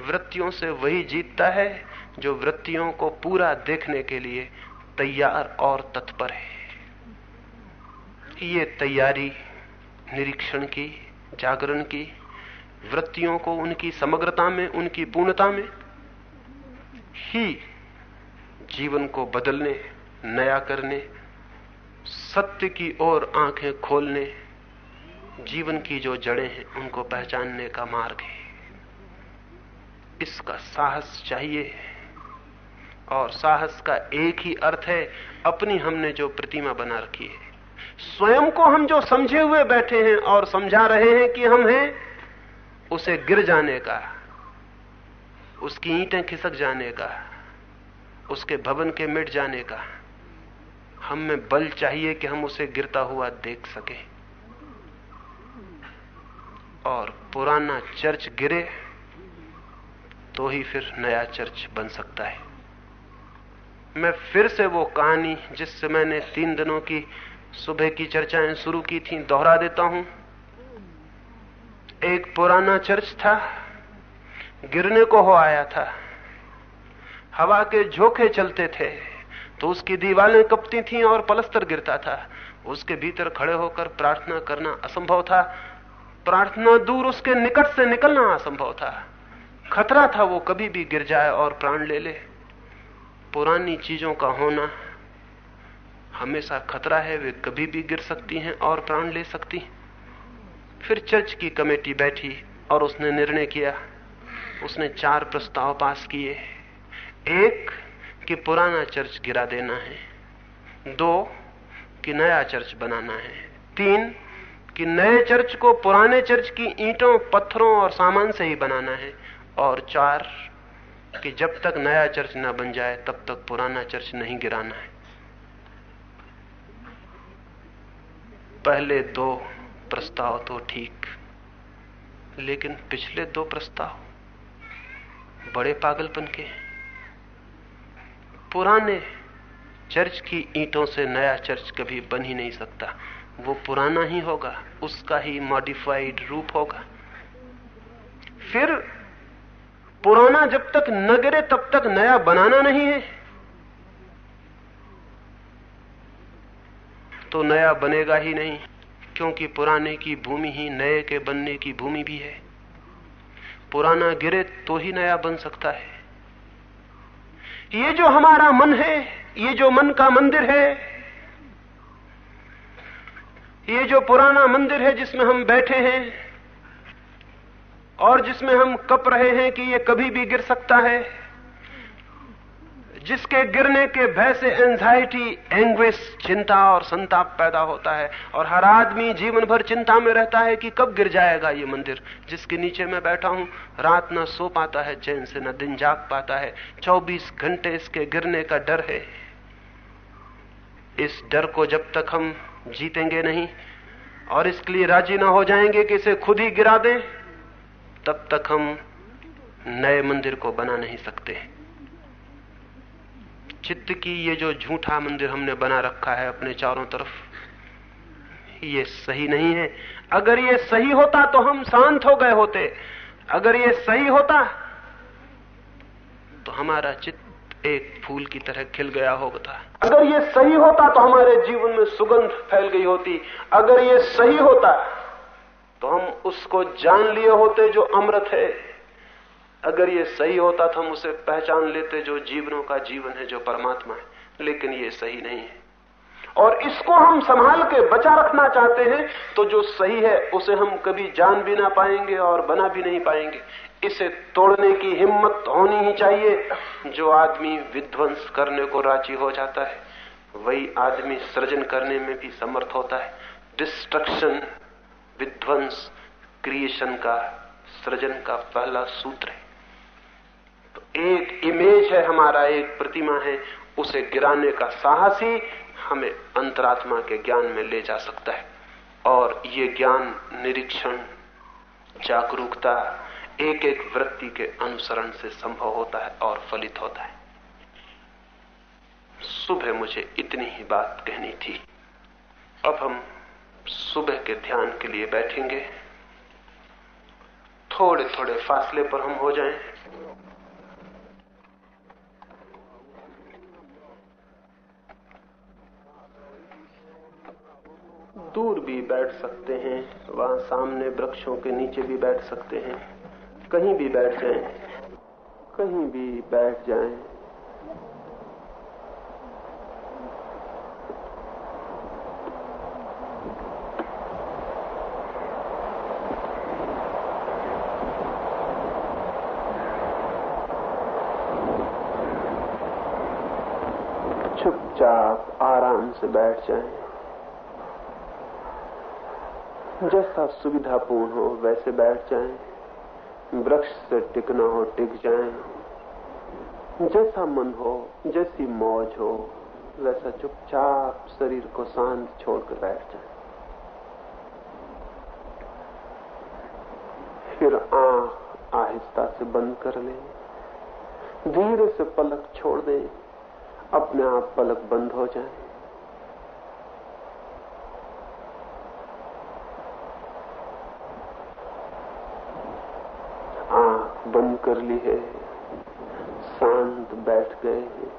वृत्तियों से वही जीतता है जो वृत्तियों को पूरा देखने के लिए तैयार और तत्पर है। ये तैयारी, निरीक्षण की, जागरण की, वृत्तियों को उनकी समग्रता में, उनकी पूर्णता में ही जीवन को बदलने नया करने, सत्य की ओर आँखें खोलने, जीवन की जो जड़ें हैं उनको पहचानने का मार्ग है। इसका साहस चाहिए और साहस का एक ही अर्थ है, अपनी हमने जो प्रतिमा बना रखी है। स्वयं को हम जो समझे हुए बैठे हैं और समझा रहे हैं कि हम हैं, उसे गिर जाने का, उसकी ईंटें खिसक जाने का, उसके भवन के मिट जाने का हम बल चाहिए कि हम उसे गिरता हुआ देख सके। और पुराना चर्च गिरे तो ही फिर नया चर्च बन सकता है। मैं फिर से वो कहानी जिससे मैंने तीन दिनों की सुबह की चर्चाएँ शुरू की थी, दोहरा देता हूँ। एक पुराना चर्च था, गिरने को हो आया था। हवा के झोंके चलते थे। तो उसकी दीवारें कपती थीं और पलस्तर गिरता था। उसके भीतर खड़े होकर प्रार्थना करना असंभव था। प्रार्थना दूर उसके निकट से निकलना असंभव था। खतरा था वो कभी भी गिर जाए और प्राण ले ले। पुरानी चीज़ों का होना हमेशा खतरा है, वे कभी भी गिर सकती हैं और प्राण ले सकती फिर चर्च की कमेटी बैठी और उसने निर्णय किया। उसने चार प्रस्ताव पास किए। एक कि पुराना चर्च गिरा देना है, दो, कि नया चर्च बनाना है, तीन, कि नए चर्च को पुराने चर्च की ईंटों, पत्थरों और सामान से ही बनाना है, और चार, कि जब तक नया चर्च ना बन जाए, तब तक पुराना चर्च नहीं गिराना है। पहले दो प्रस्ताव तो ठीक, लेकिन पिछले दो प्रस्ताव बड़े पागलपन के पुराने चर्च की ईंटों से नया चर्च कभी बन ही नहीं सकता। वो पुराना ही होगा, उसका ही मॉडिफाइड रूप होगा। फिर पुराना जब तक न गिरे तब तक नया बनाना नहीं है तो नया बनेगा ही नहीं, क्योंकि पुराने की भूमि ही नए के बनने की भूमि भी है। पुराना गिरे तो ही नया बन सकता है। ये जो हमारा मन है, ये जो मन का मंदिर है, ये जो पुराना मंदिर है जिसमें हम बैठे हैं और जिसमें हम कप रहे हैं कि ये कभी भी गिर सकता है। जिसके गिरने के भय से एंजाइटी एंग्विश चिंता और संताप पैदा होता है। और हर आदमी जीवन भर चिंता में रहता है कि कब गिर जाएगा ये मंदिर। जिसके नीचे मैं बैठा हूँ, रात ना सो पाता है, चैन से न दिन जाग पाता है। 24 घंटे इसके गिरने का डर है। इस डर को जब तक हम जीतेंगे नहीं, और इसके लिए राज़ी ना हो जाएँगे कि इसे खुद ही गिरा दें, तब तक हम नए मंदिर को बना नहीं सकते। चित्त की ये जो झूठा मंदिर हमने बना रखा है अपने चारों तरफ़, ये सही नहीं है। अगर ये सही होता तो हम शांत हो गए होते। अगर ये सही होता तो हमारा चित्त एक फूल की तरह खिल गया होता। अगर ये सही होता तो हमारे जीवन में सुगंध फैल गई होती। अगर ये सही होता तो हम उसको जान लिए होते जो अमृत है। अगर ये सही होता तो हम उसे पहचान लेते जो जीवनों का जीवन है, जो परमात्मा है। लेकिन ये सही नहीं है। और इसको हम संभाल के बचा रखना चाहते हैं तो जो सही है, उसे हम कभी जान भी ना पाएँगे और बना भी नहीं पाएँगे। इसे तोड़ने की हिम्मत होनी ही चाहिए, जो आदमी विध्वंस करने को राज़ी हो जाता है। वही आदमी सृजन करने में भी समर्थ होता है। डिस्ट्रक्शन विध्वंस क्रिएशन का, सृजन का पहला सूत्र है। तो एक इमेज है, हमारा एक प्रतिमा है, उसे गिराने का साहस ही हमें अंतरात्मा के ज्ञान में ले जा सकता है। और ये ज्ञान निरीक्षण, जागरूकता एक एक वृत्ति के अनुसरण से संभव होता है और फलित होता है। सुबह मुझे इतनी ही बात कहनी थी। अब हम सुबह के ध्यान के लिए बैठेंगे। थोड़े थोड़े फासले पर हम हो जाएँ। दूर भी बैठ सकते हैं वहाँ सामने वृक्षों के नीचे भी बैठ सकते हैं कहीं भी बैठ जाएँ, कहीं भी बैठ जाएँ। चुपचाप आराम से बैठ जाएँ। जैसा सुविधापूर्ण हो, वैसे बैठ जाएँ। वृक्ष से टिकना हो, टिक जाएँ। जैसा मन हो, जैसी मौज हो, वैसा चुपचाप शरीर को शांत छोड़कर बैठ जाए फिर आँख आहिस्ता से बंद कर ले धीरे से पलक छोड़ दे अपने आप पलक बंद हो जाए बंद कर ली है। शांत बैठ गए हैं।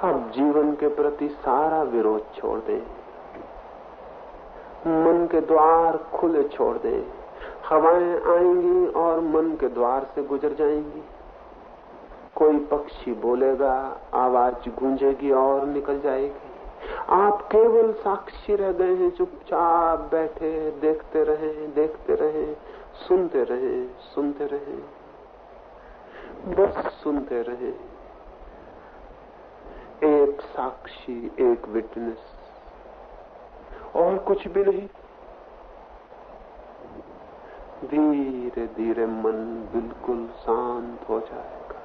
अब जीवन के प्रति सारा विरोध छोड़ दें। मन के द्वार खुले छोड़ दें। हवाएँ आएँगी और मन के द्वार से गुजर जाएँगी। कोई पक्षी बोलेगा, आवाज़ गूंजेगी और निकल जाएगी। आप केवल साक्षी रह गए हैं, चुपचाप बैठे, देखते रहे देखते रहे। सुनते रहे सुनते रहे। बस सुनते रहे। एक साक्षी, एक विटनेस और कुछ भी नहीं। धीरे धीरे मन बिल्कुल शांत हो जाएगा।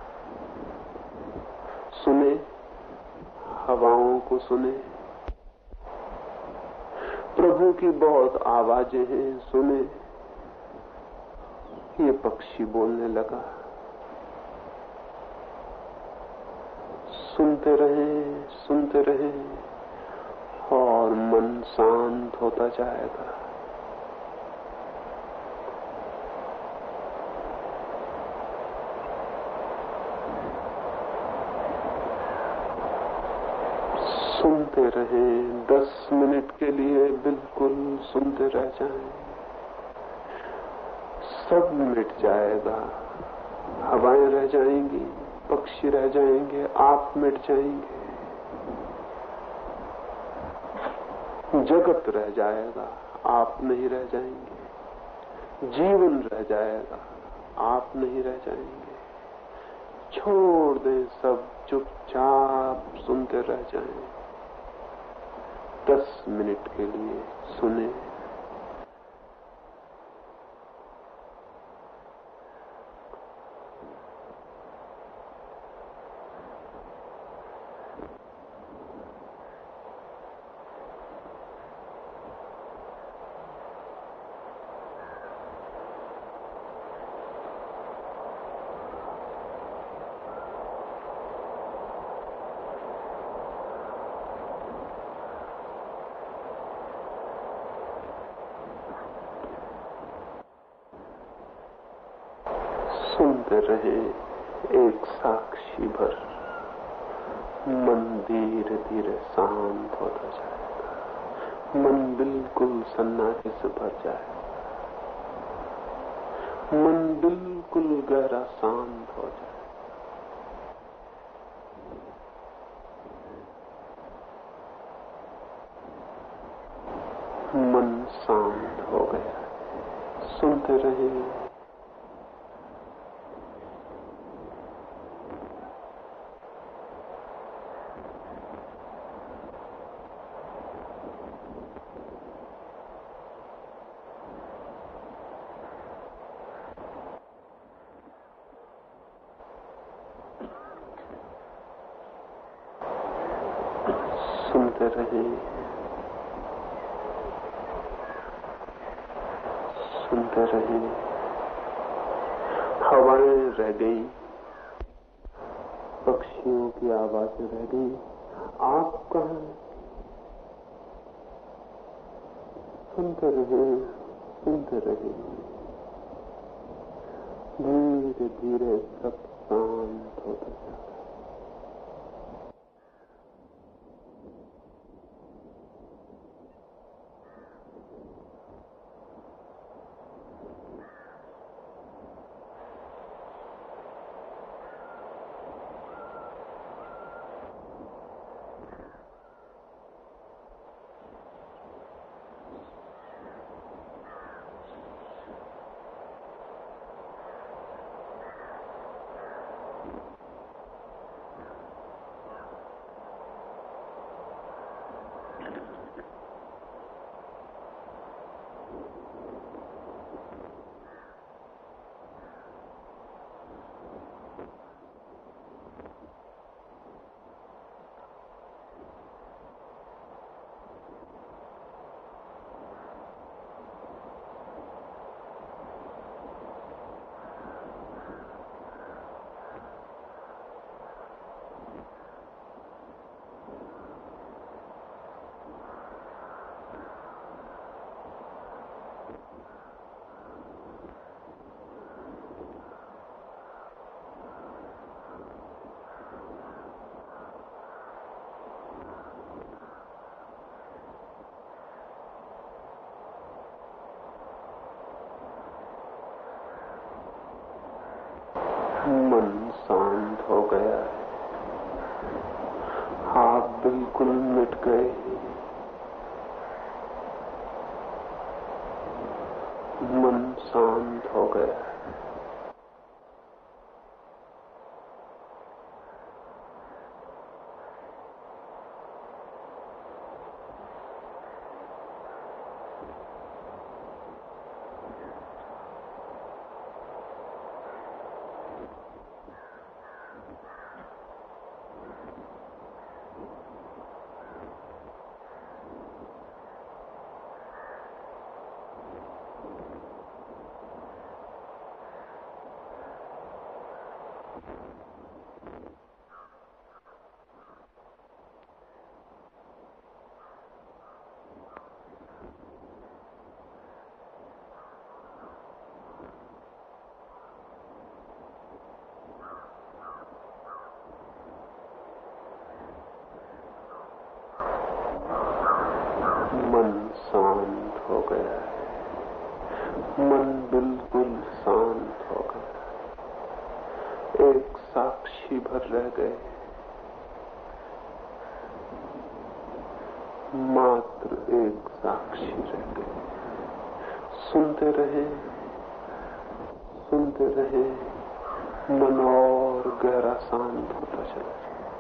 सुने, हवाओं को सुने। प्रभु की बहुत आवाज़ें हैं, सुने। ये पक्षी बोलने लगा सुनते रहे सुनते रहे, और मन शांत होता जाएगा सुनते रहे, दस मिनट के लिए बिल्कुल सुनते रह जाएँ। सब मिट जाएगा। हवाएँ रह जाएँगी, पक्षी रह जाएँगे, आप मिट जाएँगे। जगत रह जाएगा, आप नहीं रह जाएँगे। जीवन रह जाएगा, आप नहीं रह जाएँगे। छोड़ दें सब, चुपचाप सुनते रह जाएँ। दस मिनट के लिए सुने सुनते रहे एक साक्षी भर मन धीरे धीरे शांत होता जाएगा मन बिल्कुल सन्नाटे से भर जाएगा मन बिल्कुल गहरा शांत हो जाए मन शांत हो गया सुनते रहे सुनते रहे। सुनते रहे हवाएँ रह गई। पक्षियों की आवाज़ें रह गई। आप कहा सुनते रहे सुनते रहे धीरे धीरे सब शांत होता जाता मन शांत हो गया है। हाथ बिल्कुल मिट गए। रह गए। मात्र एक साक्षी रह गए। सुनते रहे सुनते रहे मन और गहरा शांत होता चला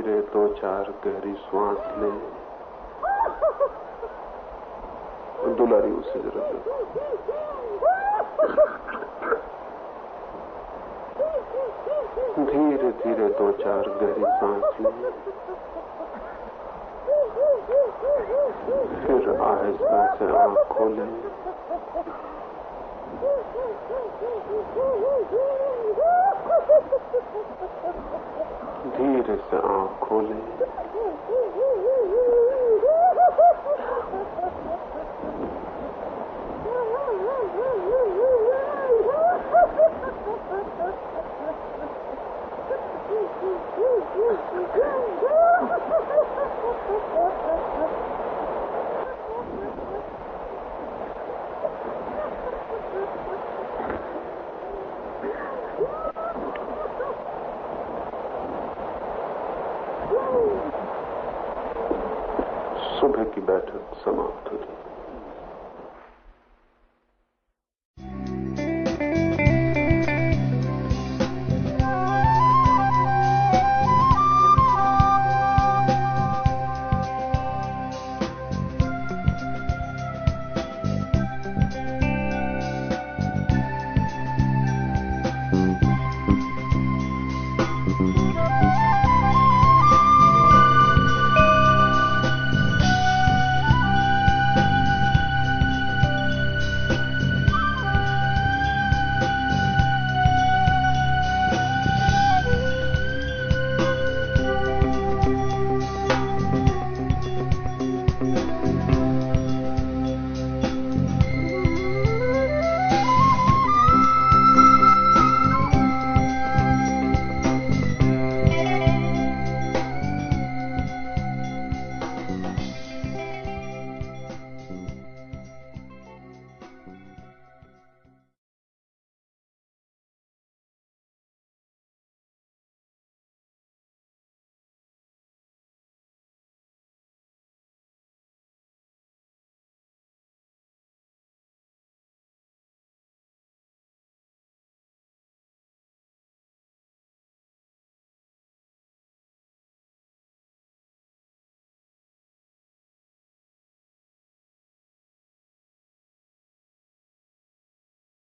धीरे दो चार गहरी श्वास ले दुलारी उसे जरा धीरे धीरे दो चार गहरी सांस ले फिर आहिस्ता से आँख खोले धीरे से आँख खोले। सुबह की बैठक समाप्त हो। हुई